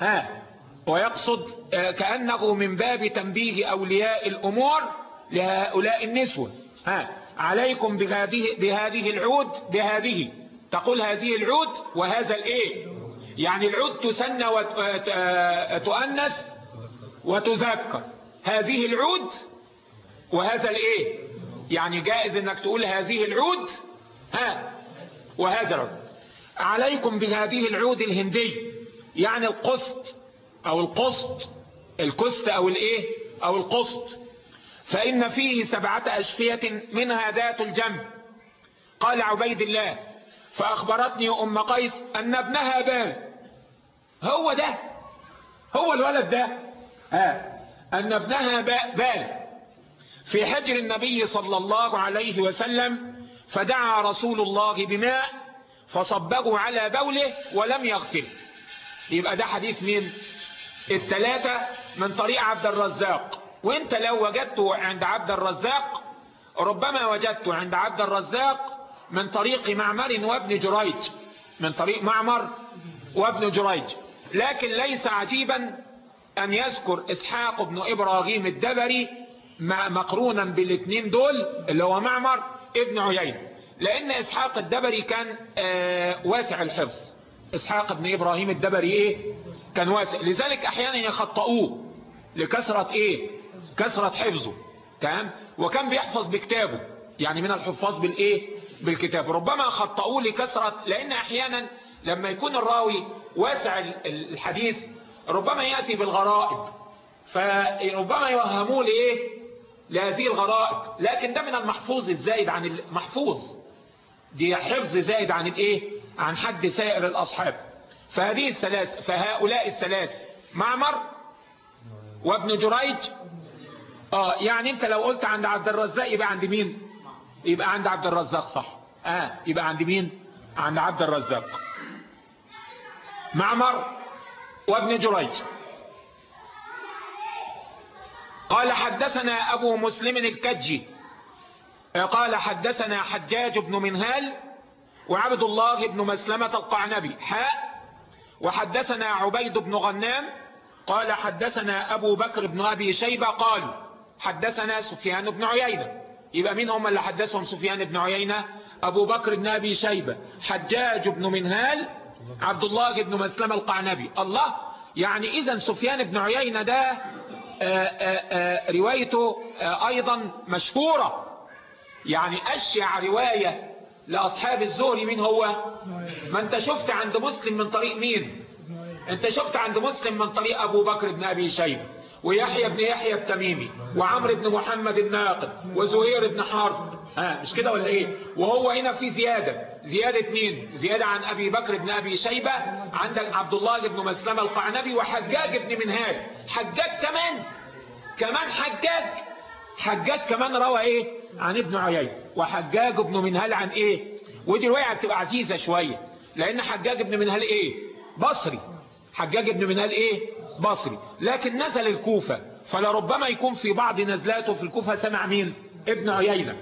ها ويقصد كأنه من باب تنبيه أولياء الأمور لهؤلاء النسوة. ها عليكم بهذه, بهذه العود بهذه. تقول هذه العود وهذا الإيه؟ يعني العود تسنى وتؤنث وتذكر. هذه العود وهذا الايه؟ يعني جائز انك تقول هذه العود ها وهذا العود. عليكم بهذه العود الهندي يعني القسط أو القسط الكست أو الإيه؟ أو القسط. فإن فيه سبعة أشفية منها ذات الجنب قال عبيد الله فأخبرتني أم قيس أن ابنها بال هو ده هو الولد ده. ها. أن ابنها بال. في حجر النبي صلى الله عليه وسلم فدعا رسول الله بماء فصبه على بوله ولم يغسله يبقى ده حديث مين؟ الثلاثة من طريق عبد الرزاق. وانت لو وجدته عند عبد الرزاق ربما وجدته عند عبد الرزاق من طريق معمر وابن جريج. من طريق معمر وابن جريج. لكن ليس عجيبا أن يذكر إسحاق بن إبراهيم الدبري مقرونا بالاثنين دول اللي هو معمر ابن عيينة. لأن إسحاق الدبري كان آه واسع الحفظ. إسحاق ابن إبراهيم الدبري إيه؟ كان واسع. لذلك أحيانا يخطئوه لكثرة إيه؟ كثرة حفظه. تمام؟ وكان بيحفظ بكتابه يعني من الحفاظ بالايه بالكتاب. ربما خطئوه لكثرة لأن أحيانا لما يكون الراوي واسع الحديث ربما يأتي بالغرائب. فربما يوهموه لإيه لهذه الغرائب. لكن ده من المحفوظ الزائد عن المحفوظ دي حفظ زائد عن الإيه؟ عن حد سائر الأصحاب. فهذه الثلاث فهؤلاء الثلاث معمر وابن جريج. آه يعني أنت لو قلت عند عبد الرزاق يبقى عند مين؟ يبقى عند عبد الرزاق صح. آه يبقى عند مين؟ عند عبد الرزاق. معمر وابن جريج. قال حدثنا أبو مسلم الكجي. قال حدثنا حجاج بن منهال وعبد الله بن مسلمة القعنبي. حاء. وحدثنا عبيد بن غنام. قال حدثنا أبو بكر بن أبي شيبة قال حدثنا سفيان بن عيينة. يبقى مين هم اللي حدثهم؟ سفيان بن عيينة أبو بكر بن أبي شيبة حجاج بن منهال عبد الله بن مسلمة القعنبي. الله يعني إذا سفيان بن عيينة ده آآ آآ روايته آآ أيضا مشهورة. يعني أشيع رواية لأصحاب الزهري مين هو؟ ما أنت شفت عند مسلم من طريق مين؟ أنت شفت عند مسلم من طريق أبو بكر بن أبي شيبة. ويحيى بن يحيى التميمي وعمرو بن محمد الناقد وزهير بن حرب. ها مش كده ولا إيه؟ وهو هنا في زيادة. زيادة مين؟ زيادة عن أبي بكر بن أبي شيبة عندك عبد الله بن مسلمة القعنبي وحجاج بن منهال حجاج كمان؟ كمان حجاج؟ حجاج كمان روى إيه؟ عن ابن عيين وحجاج بن منهال عن إيه؟ ودي رواية بتبقى عزيزة شوية لأن حجاج بن منهال إيه؟ بصري. حجاج بن منهال إيه؟ بصري. لكن نزل الكوفة فلربما يكون في بعض نزلاته في الكوفة سمع مين؟ ابن عيينة.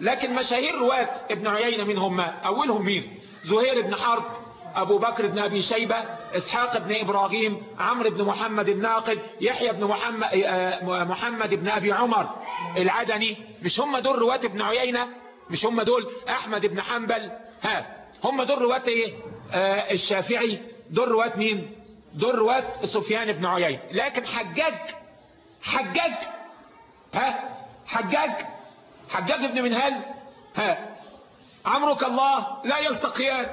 لكن مشاهير رواة ابن عيينة من هم؟ أولهم مين؟ زهير بن حرب أبو بكر بن أبي شيبة إسحاق بن إبراهيم عمرو بن محمد الناقد يحيى بن محمد, محمد بن أبي عمر العدني. مش هم دول رواة ابن عيينة؟ مش هم دول أحمد بن حنبل؟ ها هم دول رواة إيه؟ آه الشافعي. دول رواة مين؟ دول رواة سفيان بن عيينة. لكن حجاج حجاج ها؟ حجاج حجاج بن منهل ها؟ عمرك الله لا يلتقيان.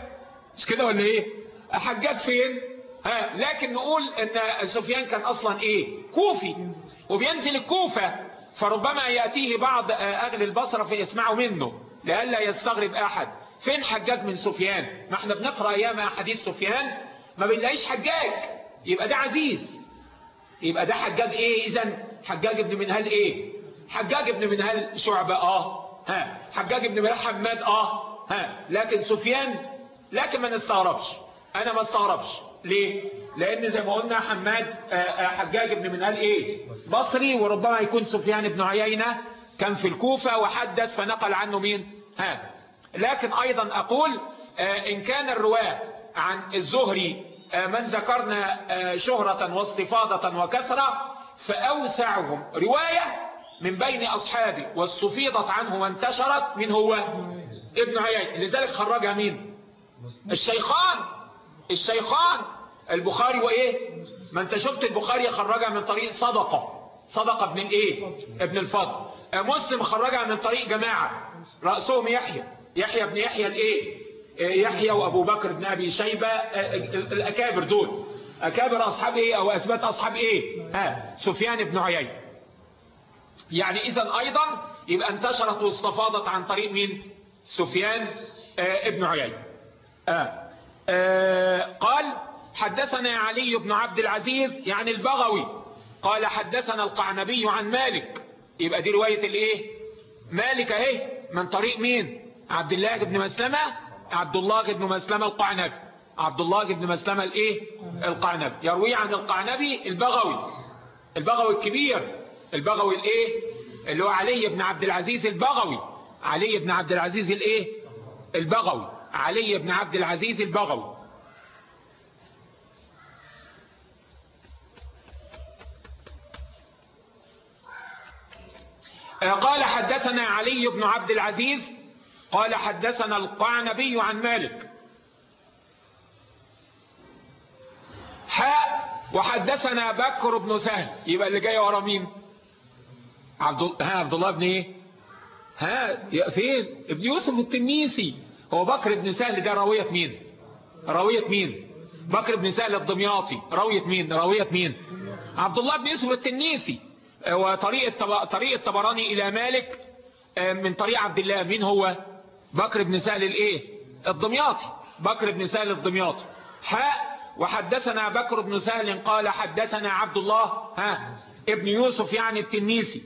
مش كده ولا إيه؟ حجاج فين؟ ها؟ لكن نقول إن سفيان كان أصلا إيه؟ كوفي. وبينزل الكوفة فربما يأتيه بعض أهل البصرة فيسمعوا منه لئلا يستغرب أحد. فين حجاج من سفيان؟ ما إحنا بنقرأ أيام حديث سفيان ما بنلاقيش حجاج. يبقى ده عزيز. يبقى ده حجاج إيه اذا حجاج بن منهل إيه؟ حجاج بن منهل شعبة آه. ها. حجاج بن منهل حماد آه. ها. لكن سفيان لكن ما نستغربش. أنا ما استغربش. ليه؟ لأن زي ما قلنا حماد حجاج بن منهل إيه؟ بصري وربما يكون سفيان بن عيينة. كان في الكوفة وحدث فنقل عنه مين؟ ها. لكن أيضا أقول إن كان الرواة عن الزهري من ذكرنا شهرة واستفاضة وكثرة فأوسعهم. رواية من بين أصحابه واستفيضت عنه وانتشرت من هو ابن عيين لذلك خرجها مين؟ الشيخان. الشيخان. البخاري وإيه؟ ما انت شفت البخاري خرجها من طريق صدقة. صدقة ابن الإيه؟ ابن الفضل مسلم خرجها من طريق جماعة. رأسهم يحيى. يحيى بن يحيى الإيه؟ يحيى وابو بكر بن ابي شيبة الاكابر دول. اكابر اصحاب إيه؟ أو اثبات اصحاب إيه؟ ها سفيان بن عيين يعني اذا أيضا يبقى انتشرت واستفاضت عن طريق مين؟ سفيان آه ابن عيين آه آه قال حدثنا علي بن عبد العزيز يعني البغوي. قال حدثنا القعنبي عن مالك. يبقى دي رواية الإيه؟ مالك اهي من طريق مين؟ عبد الله بن مسلمة. عبد الله بن مسلمة القعنبي. عبد الله بن مسلمة الايه؟ القعنبي. يروي عن القعنبي البغوي. البغوي الكبير. البغوي الايه؟ اللي هو علي بن عبد العزيز البغوي. علي بن عبد العزيز الايه؟ البغوي. علي بن عبد العزيز البغوي. قال حدثنا علي بن عبد العزيز قال حدثنا القعنبي عن مالك. حاء وحدثنا بكر بن سهل. يبقى اللي جاي ورا مين؟ عبد ها عبد الله بن إيه؟ ها فين؟ ابن يوسف التنيسي هو بكر بن سهل ده راوية مين؟ راوية مين؟ بكر بن سهل الدمياطي. راوية مين؟ راوية مين؟ عبد الله بن يوسف التنيسي وطريق طريق الطبراني إلى مالك من طريق عبد الله. مين هو؟ بكر بن سهل الايه؟ الدمياطي. بكر بن سهل الدمياطي. حاء وحدثنا بكر بن سهل قال حدثنا عبد الله ها ابن يوسف يعني التنيسي.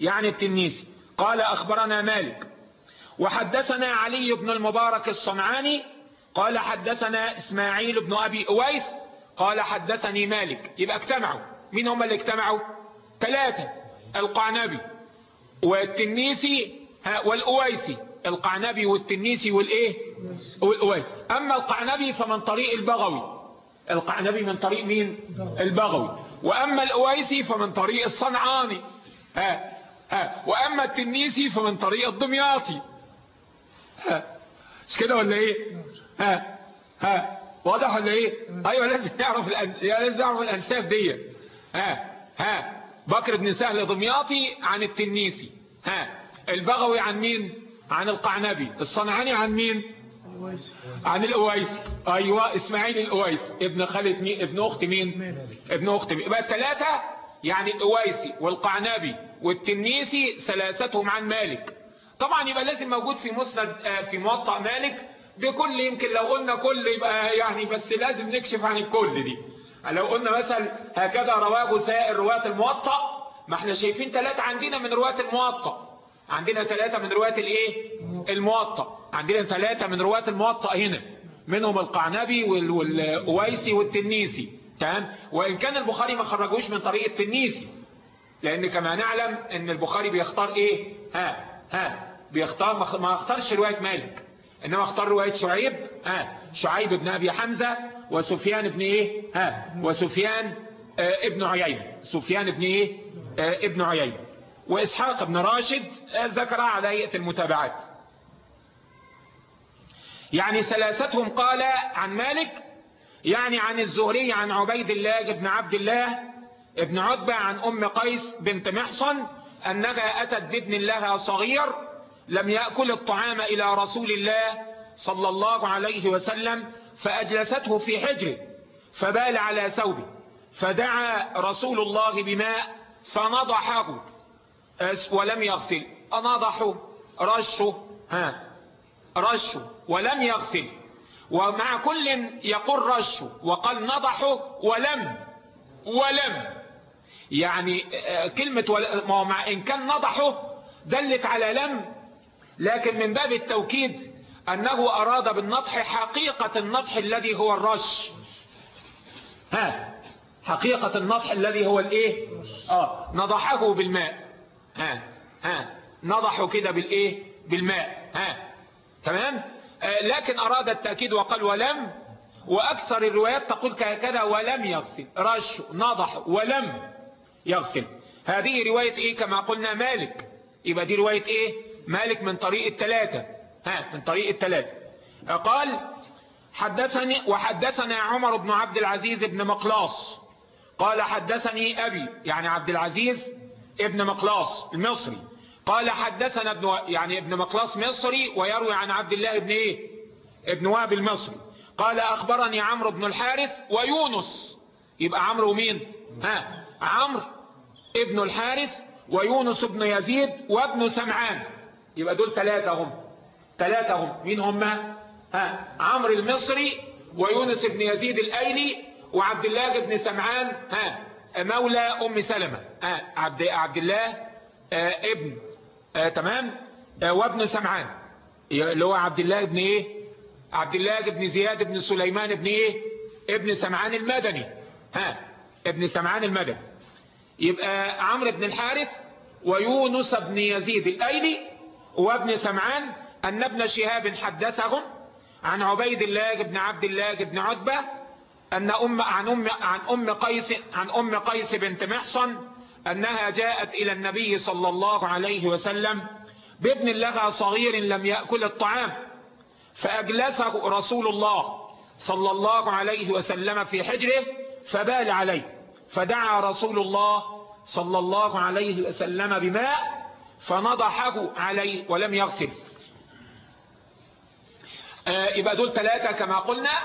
يعني التنيسي. قال أخبرنا مالك. وحدثنا علي بن المبارك الصنعاني. قال حدثنا إسماعيل بن أبي أويس. قال حدثني مالك. يبقى اجتمعوا. مين هم اللي اجتمعوا؟ ثلاثة. القعنبي والتنيسي والأويسي. القعنبي والتنيسي والإيه؟ والأويس أما القعنبي فمن طريق البغوي. القعنبي من طريق مين؟ البغوي. وأما الأويسي فمن طريق الصنعاني. ها ها. وأما التنيسي فمن طريق الدمياطي. ها. مش كده ولا إيه؟ ها ها. واضح ولا إيه؟ أيوه لازم نعرف الأن... لازم نعرف الأنساب دي. ها ها. بكر بن سهل دمياطي عن التنيسي. ها. البغوي عن مين؟ عن القعنبي الصنعاني عن مين؟ عن الأويس. أيوة إسماعيل الأويس. ابن خالد مين ابن أخت مين؟ ابن أخت مين. يبقى الثلاثة يعني الأويسي والقعنبي والتنيسي ثلاثتهم عن مالك. طبعا يبقى لازم موجود في مسند في موطأ مالك بكل يمكن لو قلنا كل يبقى يعني بس لازم نكشف عن الكل دي. لو قلنا مثلا هكذا رواه سائر رواة الموطأ ما إحنا شايفين ثلاثة عندنا من رواة الموطأ. عندنا ثلاثة من رواة الإيه؟ الموطأ. عندنا ثلاثة من رواة الموطأ هنا. منهم القعنبي والأويسي والتنيسي. تمام؟ وإن كان البخاري ما خرجوش من طريق التنيسي. لأن كما نعلم أن البخاري بيختار إيه؟ ها ها. بيختار ما اختارش رواية مالك. إنما اختار رواية شعيب ها. شعيب بن أبي حمزة وسفيان بن إيه؟ ها. وسفيان آه ابن عيين سفيان بن إيه؟ آه ابن عيين وإسحاق بن راشد آه ذكر على هيئة المتابعات. يعني ثلاثتهم قال عن مالك يعني عن الزهري عن عبيد الله بن عبد الله ابن عتبة عن أم قيس بنت محصن أنها أتت بابن لها صغير لم يأكل الطعام إلى رسول الله صلى الله عليه وسلم فأجلسته في حجره فبال على ثوبه فدعا رسول الله بماء فنضحه. ولم يغسل. نضحه رشه ها رشه ولم يغسل. ومع كل يقول رشه وقال نضحه ولم ولم. يعني كلمة ول... مع إن كان نضحه دلت على لم. لكن من باب التوكيد أنه أراد بالنضح حقيقة النضح الذي هو الرش. ها حقيقة النضح الذي هو الإيه؟ آه نضحه بالماء. ها ها نضحه كده بالإيه؟ بالماء ها تمام؟ آه لكن أراد التأكيد وقال ولم وأكثر الروايات تقول كذا ولم يغسل رش نضح ولم يغسل. هذه رواية إيه؟ كما قلنا مالك. يبقى دي رواية إيه؟ مالك من طريق الثلاثة ها من طريق الثلاثة قال حدثني وحدثنا عمر بن عبد العزيز بن مقلاص. قال حدثني أبي يعني عبد العزيز ابن مقلاص المصري. قال حدثنا ابن يعني ابن مقلاص مصري ويروي عن عبد الله ابن إيه؟ ابن واب المصري. قال أخبرني عمرو بن الحارث ويونس. يبقى عمرو مين؟ ها عمرو ابن الحارث ويونس بن يزيد وابن سمعان. يبقى دول ثلاثة هم. ثلاثة هم. مين هم؟ ها عمرو المصري ويونس بن يزيد الأيلي وعبد الله بن سمعان ها مولى أم سلمة. عبد عبد الله آه ابن آه تمام؟ آه وابن سمعان. اللي هو عبد الله بن إيه؟ عبد الله بن زياد بن سليمان بن إيه؟ ابن سمعان المدني. ها ابن سمعان المدني. يبقى عمرو بن الحارث ويونس بن يزيد الأيلي وابن سمعان أن ابن شهاب حدثهم عن عبيد الله بن عبد الله بن عتبة أن ام عن ام عن أم قيس عن أم قيس بنت محصن أنها جاءت إلى النبي صلى الله عليه وسلم بابن لها صغير لم يأكل الطعام فأجلسه رسول الله صلى الله عليه وسلم في حجره فبال عليه فدعا رسول الله صلى الله عليه وسلم بماء فنضحه عليه ولم يغسل. آه يبقى دول ثلاثة كما قلنا.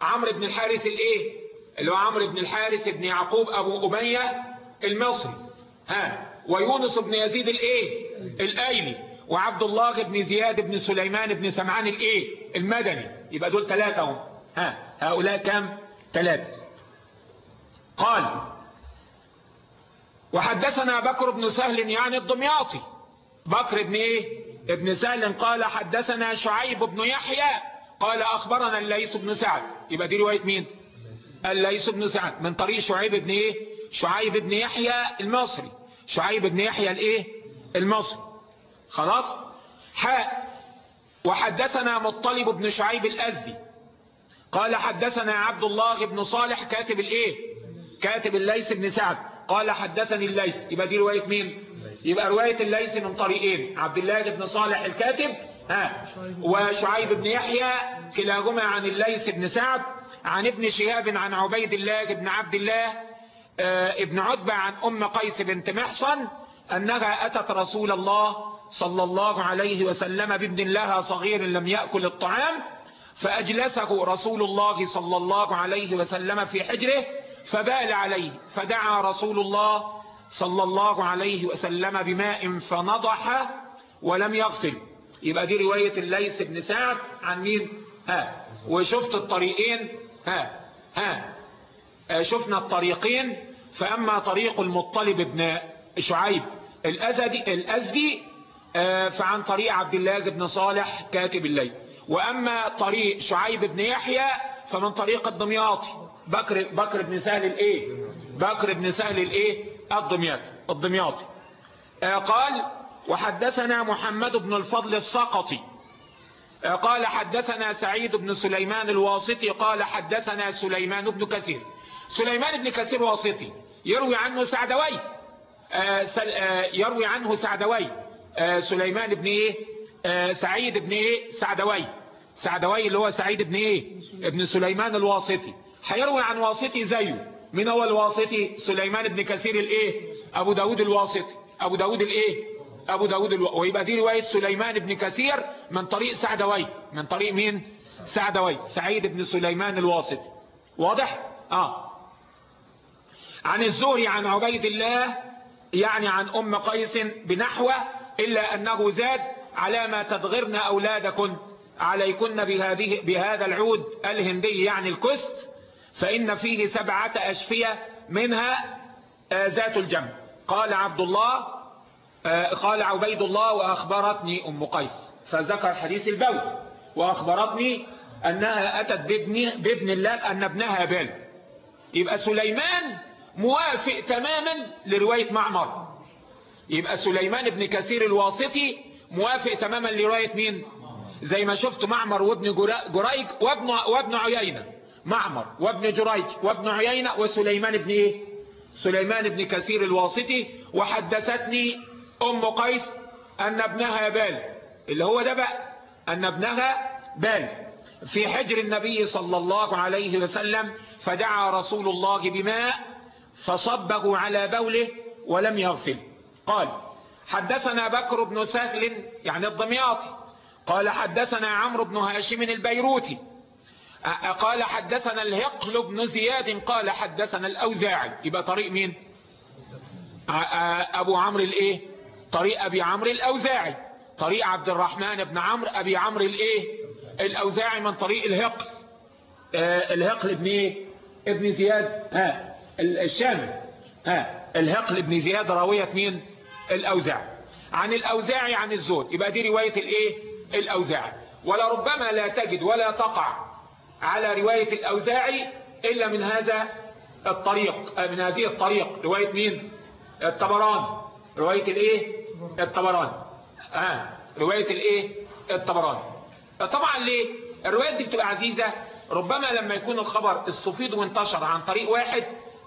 عمرو بن الحارث الإيه؟ اللي هو عمرو بن الحارث بن يعقوب أبو امية المصري. ها ويونس بن يزيد الايه؟ الأيلي وعبد الله بن زياد بن سليمان بن سمعان الايه؟ المدني. يبقى دول ثلاثة هم ها هؤلاء كم ثلاثة قال وحدثنا بكر بن سهل يعني الدمياطي. بكر بن إيه؟ ابن سهل قال حدثنا شعيب بن يحيى. قال أخبرنا الليث بن سعد. يبقى دي رواية مين؟ الليث بن سعد. من طريق شعيب بن إيه؟ شعيب بن يحيى المصري. شعيب بن يحيى الايه؟ المصري. خلاص؟ حاء وحدثنا مطلب بن شعيب الأزدي. قال حدثنا عبد الله بن صالح كاتب الايه؟ كاتب الليث بن سعد. قال حدثني الليث. يبقى دي رواية مين؟ يبقى رواية الليث من طريقين. عبد الله بن صالح الكاتب ها؟ وشعيب بن يحيى كلاهما عن الليث بن سعد. عن ابن شهاب عن عبيد الله بن عبد الله ابن عتبة عن أم قيس بنت محصن أنها أتت رسول الله صلى الله عليه وسلم بابن لها صغير لم يأكل الطعام فأجلسه رسول الله صلى الله عليه وسلم في حجره فبال عليه فدعا رسول الله صلى الله عليه وسلم بماء فنضح ولم يغسل. يبقى دي رواية الليث بن سعد عن مين؟ ها وشفت الطريقين ها ها. شفنا الطريقين فأما طريق المطلب بن شعيب الأزدي, الأزدي فعن طريق عبد الله بن صالح كاتب الليل. وأما طريق شعيب بن يحيى فمن طريق الدمياطي بكر, بكر بن سهل الإيه؟ بكر بن سهل الإيه؟ الدمياطي الدمياطي قال وحدثنا محمد بن الفضل السقطي. قال حدثنا سعيد بن سليمان الواسطي. قال حدثنا سليمان بن كثير. سليمان بن كثير واسطي يروي عنه سعدوي. يروي عنه سعدوي. سليمان بن إيه؟ سعيد بن إيه؟ سعدوي. سعدوي اللي هو سعيد بن إيه؟ ابن سليمان الواسطي. هيروي عن واسطي زيه. من هو الواسطي؟ سليمان بن كثير الإيه؟ أبو داود الواسطي. أبو داود الإيه؟ أبو داود ألو... ويبقى دي رواية سليمان بن كثير من طريق سعدوي. من طريق مين؟ سعدوي. سعيد بن سليمان الواسطي. واضح؟ آه. عن الزهري عن عبيد الله يعني عن أم قيس بنحوه إلا أنه زاد على ما تدغرن أولادكن عليكن بهذه بهذا العود الهندي يعني الكست فإن فيه سبعة أشفية منها ذات الجنب قال عبد الله قال عبيد الله وأخبرتني أم قيس. فذكر حديث البول وأخبرتني أنها أتت بابن, بابن الله أن ابنها بال. يبقى سليمان موافق تماما لرواية معمر. يبقى سليمان بن كثير الواسطي موافق تماما لرواية مين؟ زي ما شفت معمر وابن جريج وابن, وابن عيينة. معمر وابن جريج وابن عيينة وسليمان بن إيه؟ سليمان بن كثير الواسطي. وحدثتني أم قيس أن ابنها بال. اللي هو ده بقى. أن ابنها بال. في حجر النبي صلى الله عليه وسلم فدعا رسول الله بماء فصبه على بوله ولم يغسل. قال حدثنا بكر بن سهل يعني الضمياطي. قال حدثنا عمرو بن هاشم البيروتي. قال حدثنا الهقل بن زياد قال حدثنا الأوزاعي. يبقى طريق مين؟ أبو عمرو الإيه؟ طريق أبي عمرو الأوزاعي. طريق عبد الرحمن بن عمرو أبي عمرو الإيه؟ الأوزاعي من طريق الهقل. الهقل ابن إيه؟ ابن زياد. ها. الشامي ها الهقل ابن زياد راوية مين؟ الأوزاعي. عن الأوزاعي عن الزود يبقى دي رواية الإيه؟ الأوزاعي. ولربما لا تجد ولا تقع على رواية الأوزاعي إلا من هذا الطريق من هذه الطريق. رواية مين؟ الطبران. رواية الإيه؟ الطبران. آه. رواية الإيه؟ الطبران. طبعا ليه؟ الروايات دي بتبقى عزيزة. ربما لما يكون الخبر استفيد وانتشر عن طريق واحد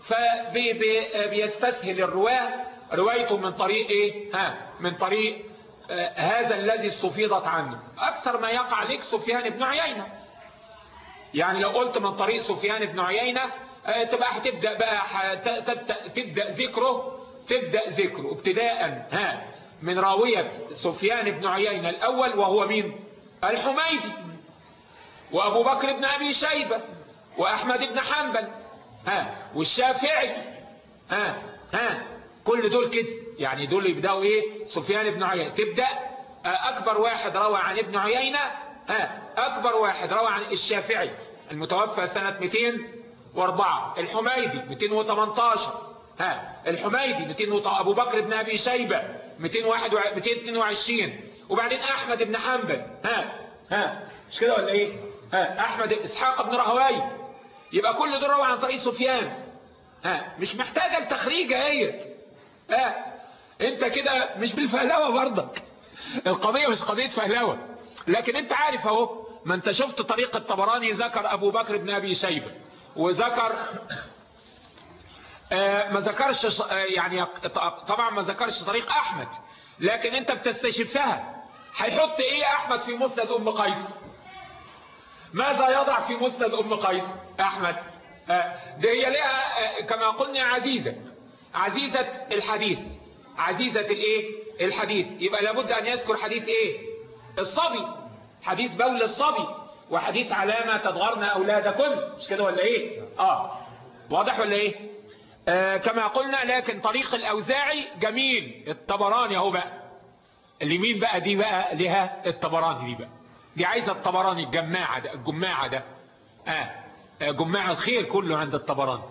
فبيستسهل الرواة. روايته من طريق إيه؟ ها من طريق آه هذا الذي استفيضت عنه. أكثر ما يقع لك سفيان بن عيينة. يعني لو قلت من طريق سفيان بن عيينة آه تبقى هتبدأ بقى تبدأ, ذكره تبدأ ذكره. ابتداء ها من راوية سفيان بن عيينة الأول وهو مين؟ الحميدي وأبو بكر بن أبي شيبة وأحمد بن حنبل. ها والشافعي ها ها كل دول كده. يعني دول يبدأوا إيه؟ سفيان بن عيينة. تبدأ أكبر واحد روى عن ابن عيينة ها أكبر واحد روى عن الشافعي المتوفى سنة 204 الحميدي 218 ها الحميدي 200 أبو بكر بن أبي شيبة 222 وبعدين أحمد بن حنبل. ها ها مش كده ولا إيه؟ ها أحمد إسحاق بن رهواي يبقى كل دول روى عن طريق سفيان. ها مش محتاجة التخريجة هي ها انت كده مش بالفهلوة برضك. القضية مش قضية فهلوة. لكن انت عارف اهو ما انت شفت طريق الطبراني ذكر أبو بكر بن أبي شيبة وذكر آه ما ذكرش آه يعني طبعا ما ذكرش طريق أحمد. لكن انت بتستشفها. هيحط إيه أحمد في مسند أم قيس؟ ماذا يضع في مسند أم قيس؟ أحمد. آه دي هي لها كما قلنا عزيزة. عزيزة الحديث. عزيزة الإيه؟ الحديث. يبقى لابد أن يذكر حديث إيه؟ الصبي. حديث بول الصبي. وحديث علامة تضغرن اولادكم مش كده ولا إيه؟ آه. واضح ولا إيه؟ آه كما قلنا لكن طريق الأوزاعي جميل. الطبراني أهو بقى. اليمين بقى دي بقى؟ لها الطبراني دي بقى. دي عايزة الطبراني الجماعة ده الجماعة ده. آه جماعة الخير كله عند الطبراني.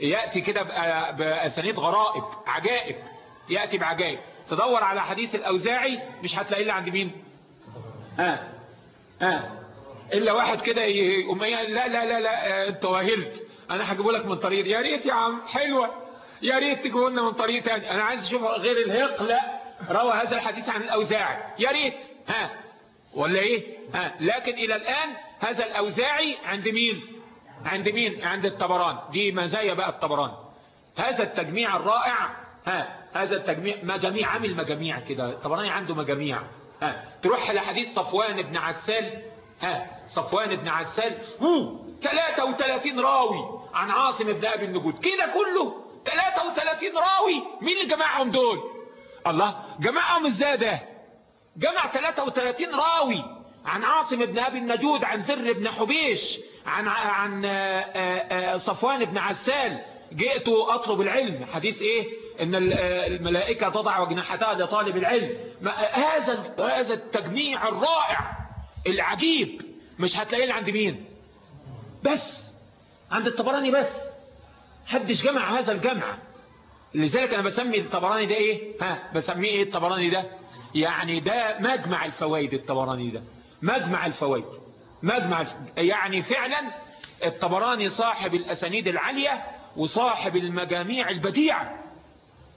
يأتي كده بأسانيد غرائب عجائب. يأتي بعجائب. تدور على حديث الأوزاعي مش هتلاقيه إلا عند مين؟ آه. آه. إلا واحد كده يقوم لا لا لا لا أنت وهلت. أنا هجيبه لك من طريق يا ريت يا عم حلوة. يا ريت تجيبه لنا من طريق تاني. أنا عايز أشوف غير الهق لا روى هذا الحديث عن الأوزاعي. يا ريت. ها. ولا إيه؟ ها لكن إلى الآن هذا الأوزاعي عند مين؟ عند مين؟ عند الطبران. دي مزايا بقى الطبران. هذا التجميع الرائع ها هذا التجميع مجاميع عامل مجاميع كده. الطبراني عنده مجاميع ها. تروح لحديث صفوان بن عسال ها صفوان بن عسال. 33 راوي عن عاصم بن أبي النجود. كده كله 33 راوي. مين اللي جمعهم دول؟ الله. جمعهم إزاي ده؟ جمع 33 راوي عن عاصم بن أبي النجود عن زر بن حبيش عن عن صفوان بن عسال. جئت أطلب العلم. حديث إيه؟ إن الملائكة تضع وجناحتها لطالب العلم. هذا هذا التجميع الرائع العجيب. مش هتلاقيه عند مين؟ بس. عند الطبراني بس. حدش جمع هذا الجمع. لذلك أنا بسمي الطبراني ده إيه؟ ها بسميه إيه الطبراني ده؟ يعني ده مجمع الفوائد الطبراني ده. مجمع الفوائد. مجمع يعني فعلا الطبراني صاحب الأسانيد العالية وصاحب المجاميع البديعة.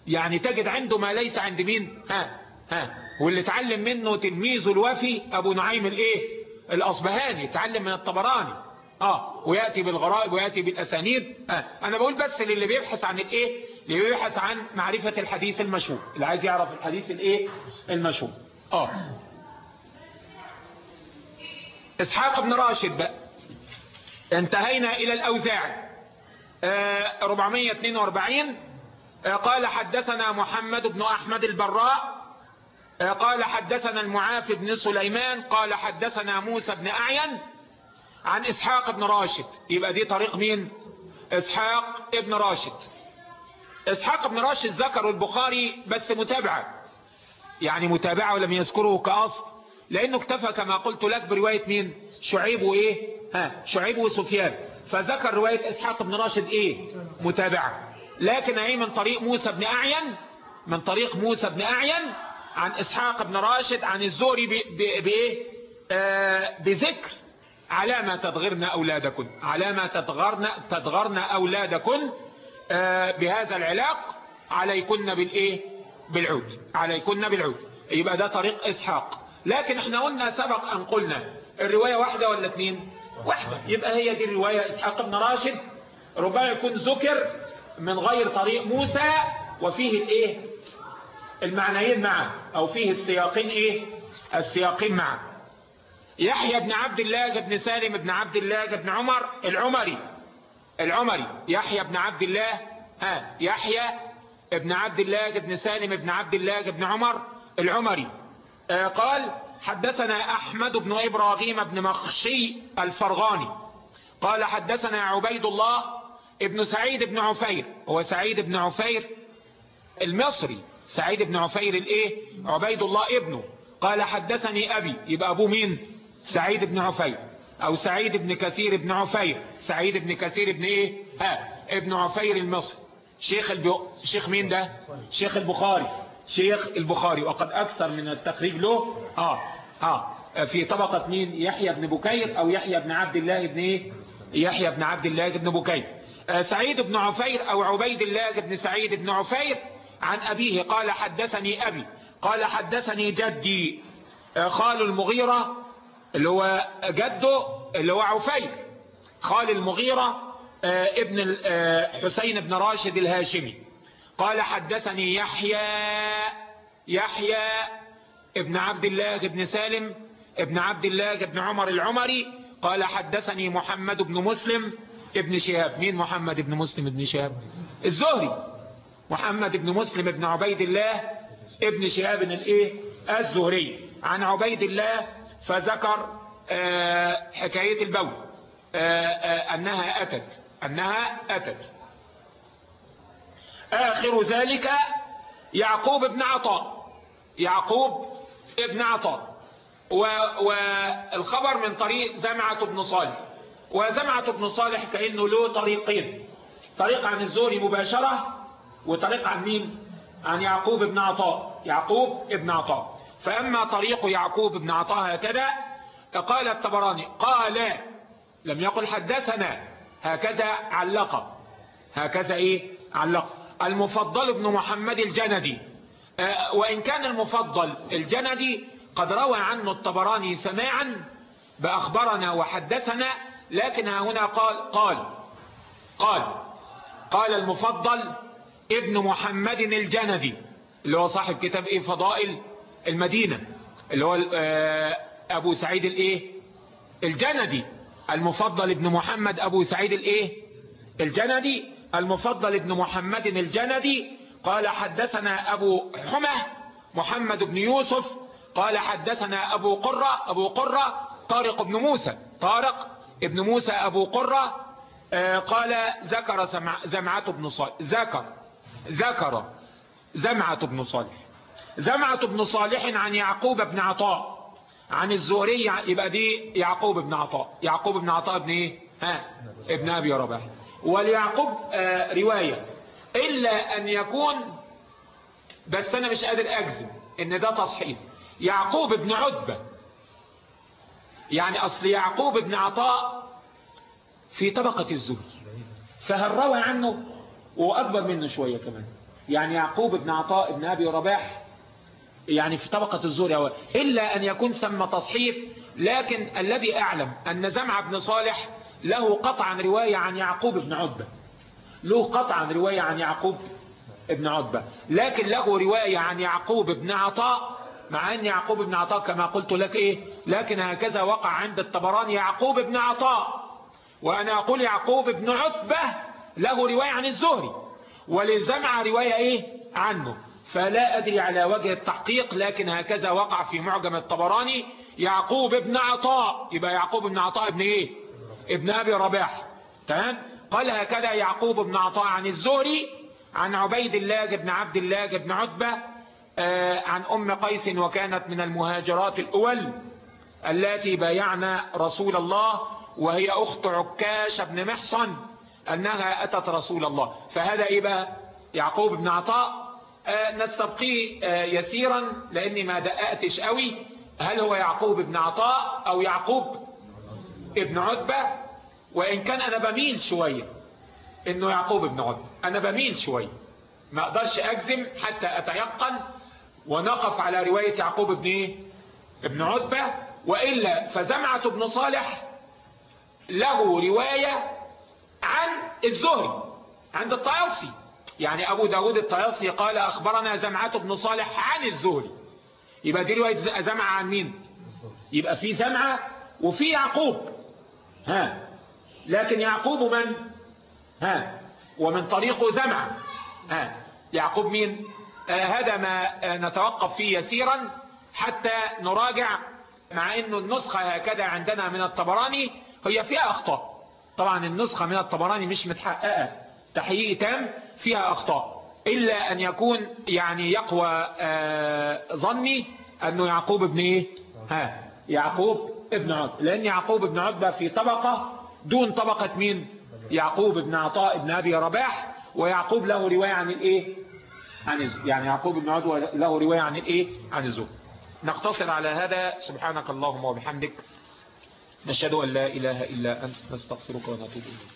يعني تجد عنده ما ليس عند مين؟ ها ها. واللي اتعلم منه تلميذه الوفي أبو نعيم الإيه؟ الأصبهاني اتعلم من الطبراني. آه ويأتي بالغرائب ويأتي بالأسانيد. آه. أنا بقول بس للي بيبحث عن الإيه؟ اللي بيبحث عن معرفة الحديث المشهور. اللي عايز يعرف الحديث الايه؟ المشهور. آه. إسحاق بن راشد بقى. انتهينا إلى الاوزاعي آه 442 آه قال حدثنا محمد بن أحمد البراء. آه قال حدثنا المعافي بن سليمان. قال حدثنا موسى بن أعين عن إسحاق بن راشد. يبقى دي طريق مين؟ إسحاق ابن راشد. إسحاق بن راشد ذكر البخاري بس متابعة. يعني متابعة ولم يذكره كأصل. لأنه اكتفى كما قلت لك برواية مين؟ شعيب وإيه؟ ها شعيب وسفيان. فذكر رواية إسحاق بن راشد إيه؟ متابعة. لكن إيه من طريق موسى بن أعين؟ من طريق موسى بن أعين عن إسحاق بن راشد عن الزوري بايه آه بذكر. على ما تدغرن أولادكن. على ما تدغرن تدغرن أولادكن. آه بهذا العلاق عليكن بالإيه؟ بالعود. عليكن بالعود. يبقى ده طريق إسحاق. لكن إحنا قلنا سبق أن قلنا الرواية واحدة ولا اثنين واحدة. يبقى هي دي الرواية إسحاق بن راشد. ربما يكون ذكر من غير طريق موسى وفيه الإيه؟ المعنيين معا أو فيه السياقين إيه؟ السياقين معا يحيى بن عبد الله بن سالم بن عبد الله بن عمر العمري. العمري يحيى بن عبد الله ها يحيى ابن عبد الله بن سالم بن عبد الله بن عمر العمري. آه قال حدثنا أحمد بن إبراهيم بن مخشي الفرغاني. قال حدثنا عبيد الله ابن سعيد بن عفير. هو سعيد بن عفير المصري. سعيد بن عفير الإيه؟ عبيد الله ابنه. قال حدثني أبي يبقى أبوه مين؟ سعيد بن عفير. أو سعيد بن كثير بن عفير. سعيد بن كثير بن إيه؟ ها ابن عفير المصري. شيخ الب... شيخ مين ده؟ شيخ البخاري. شيخ البخاري. وقد أكثر من التخريج له. آه آه. في طبقة مين؟ يحيى بن بكير أو يحيى بن عبد الله بن إيه؟ يحيى بن عبد الله بن بكير. آه سعيد بن عفير أو عبيد الله بن سعيد بن عفير عن أبيه قال حدثني أبي. قال حدثني جدي آه خال المغيرة اللي هو جده اللي هو عفير خال المغيرة آه ابن حسين بن راشد الهاشمي. قال حدثني يحيى يحيى ابن عبد الله بن سالم ابن عبد الله بن عمر العمري. قال حدثني محمد بن مسلم ابن شهاب. مين محمد بن مسلم ابن شهاب؟ الزهري. محمد بن مسلم ابن عبيد الله ابن شهاب الإيه؟ الزهري. عن عبيد الله فذكر حكاية البول. أنها أتت. أنها أتت. آخر ذلك يعقوب بن عطاء. يعقوب ابن عطاء. والخبر من طريق زمعة بن صالح. وزمعة بن صالح كأنه له طريقين. طريق عن الزوري مباشرة وطريق عن مين؟ عن يعقوب بن عطاء. يعقوب ابن عطاء. فأما طريق يعقوب بن عطاء هكذا قال الطبراني قال لم يقل حدثنا هكذا علق. هكذا إيه؟ علق. المفضل بن محمد الجندي. وإن كان المفضل الجندي قد روى عنه الطبراني سماعا بأخبرنا وحدثنا لكن هنا قال قال قال قال المفضل ابن محمد الجندي اللي هو صاحب كتاب إيه؟ فضائل. المدينة اللي هو أبو سعيد الإيه؟ الجندي. المفضل ابن محمد أبو سعيد الإيه؟ الجندي. المفضل ابن محمد الجندي. قال حدثنا أبو حمة محمد بن يوسف. قال حدثنا أبو قرة أبو قرة طارق بن موسى. طارق ابن موسى أبو قرة قال ذكر زمعة بن صالح ذكر ذكر زمعة بن صالح. زمعة بن صالح عن يعقوب بن عطاء. عن الزهري يبقى دي يعقوب بن عطاء. يعقوب بن عطاء ابن إيه؟ ها؟ ابن أبي رباح. وليعقوب آه رواية. إلا أن يكون بس أنا مش قادر أجزم إن ده تصحيف يعقوب بن عتبة. يعني أصل يعقوب بن عطاء في طبقة الزهري. فهل روى عنه؟ وأكبر منه شوية كمان. يعني يعقوب بن عطاء ابن أبي رباح يعني في طبقة الزهري إلا أن يكون ثم تصحيف لكن الذي أعلم أن زمع بن صالح له قطعا رواية عن يعقوب بن عتبة. له قطعا رواية عن يعقوب بن عتبة. لكن له رواية عن يعقوب بن عطاء مع أن يعقوب بن عطاء كما قلت لك إيه لكن هكذا وقع عند الطبراني يعقوب بن عطاء. وأنا أقول يعقوب بن عتبة له رواية عن الزهري ولزمع رواية إيه؟ عنه. فلا أدري على وجه التحقيق لكن هكذا وقع في معجم الطبراني يعقوب بن عطاء. يبقى يعقوب بن عطاء ابن إيه؟ ابن أبي رباح. تمام؟ قال هكذا يعقوب بن عطاء عن الزهري عن عبيد الله بن عبد الله بن عتبة آه عن أم قيس وكانت من المهاجرات الأول التي بايعنا رسول الله وهي أخت عكاش بن محصن أنها أتت رسول الله. فهذا إيه بقى؟ يعقوب بن عطاء نستبقيه آه يسيرا لأني ما دققتش قوي. هل هو يعقوب بن عطاء أو يعقوب ابن عتبة؟ وإن كان أنا بميل شوية إنه يعقوب بن عتبة. أنا بميل شوية. ما أقدرش أجزم حتى أتيقن. ونقف على رواية يعقوب بن إيه؟ ابن عتبة. وإلا فزمعة بن صالح له رواية عن الزهري عند الطيالسي يعني أبو داود الطيالسي قال أخبرنا زمعة بن صالح عن الزهري. يبقى دي رواية زمعة عن مين؟ يبقى في زمعة وفي يعقوب. ها. لكن يعقوب من؟ ها. ومن طريقه زمعة. ها. يعقوب مين؟ آه هذا ما آه نتوقف فيه يسيرا حتى نراجع مع انه النسخة هكذا عندنا من الطبراني هي فيها أخطاء. طبعا النسخة من الطبراني مش متحققة. تحقيق تام فيها أخطاء. إلا أن يكون يعني يقوى آه ظني أنه يعقوب ابن إيه؟ ها يعقوب ابن عتبة لأن يعقوب ابن عتبة في طبقة دون طبقة مين؟ يعقوب ابن عطاء ابن أبي رباح. ويعقوب له رواية عن الإيه؟ عن يعني يعقوب بن عدوى له رواية عن الإيه؟ عن الزهد. نقتصر على هذا. سبحانك اللهم وبحمدك. نشهد أن لا إله إلا أنت. نستغفرك ونتوب إليك.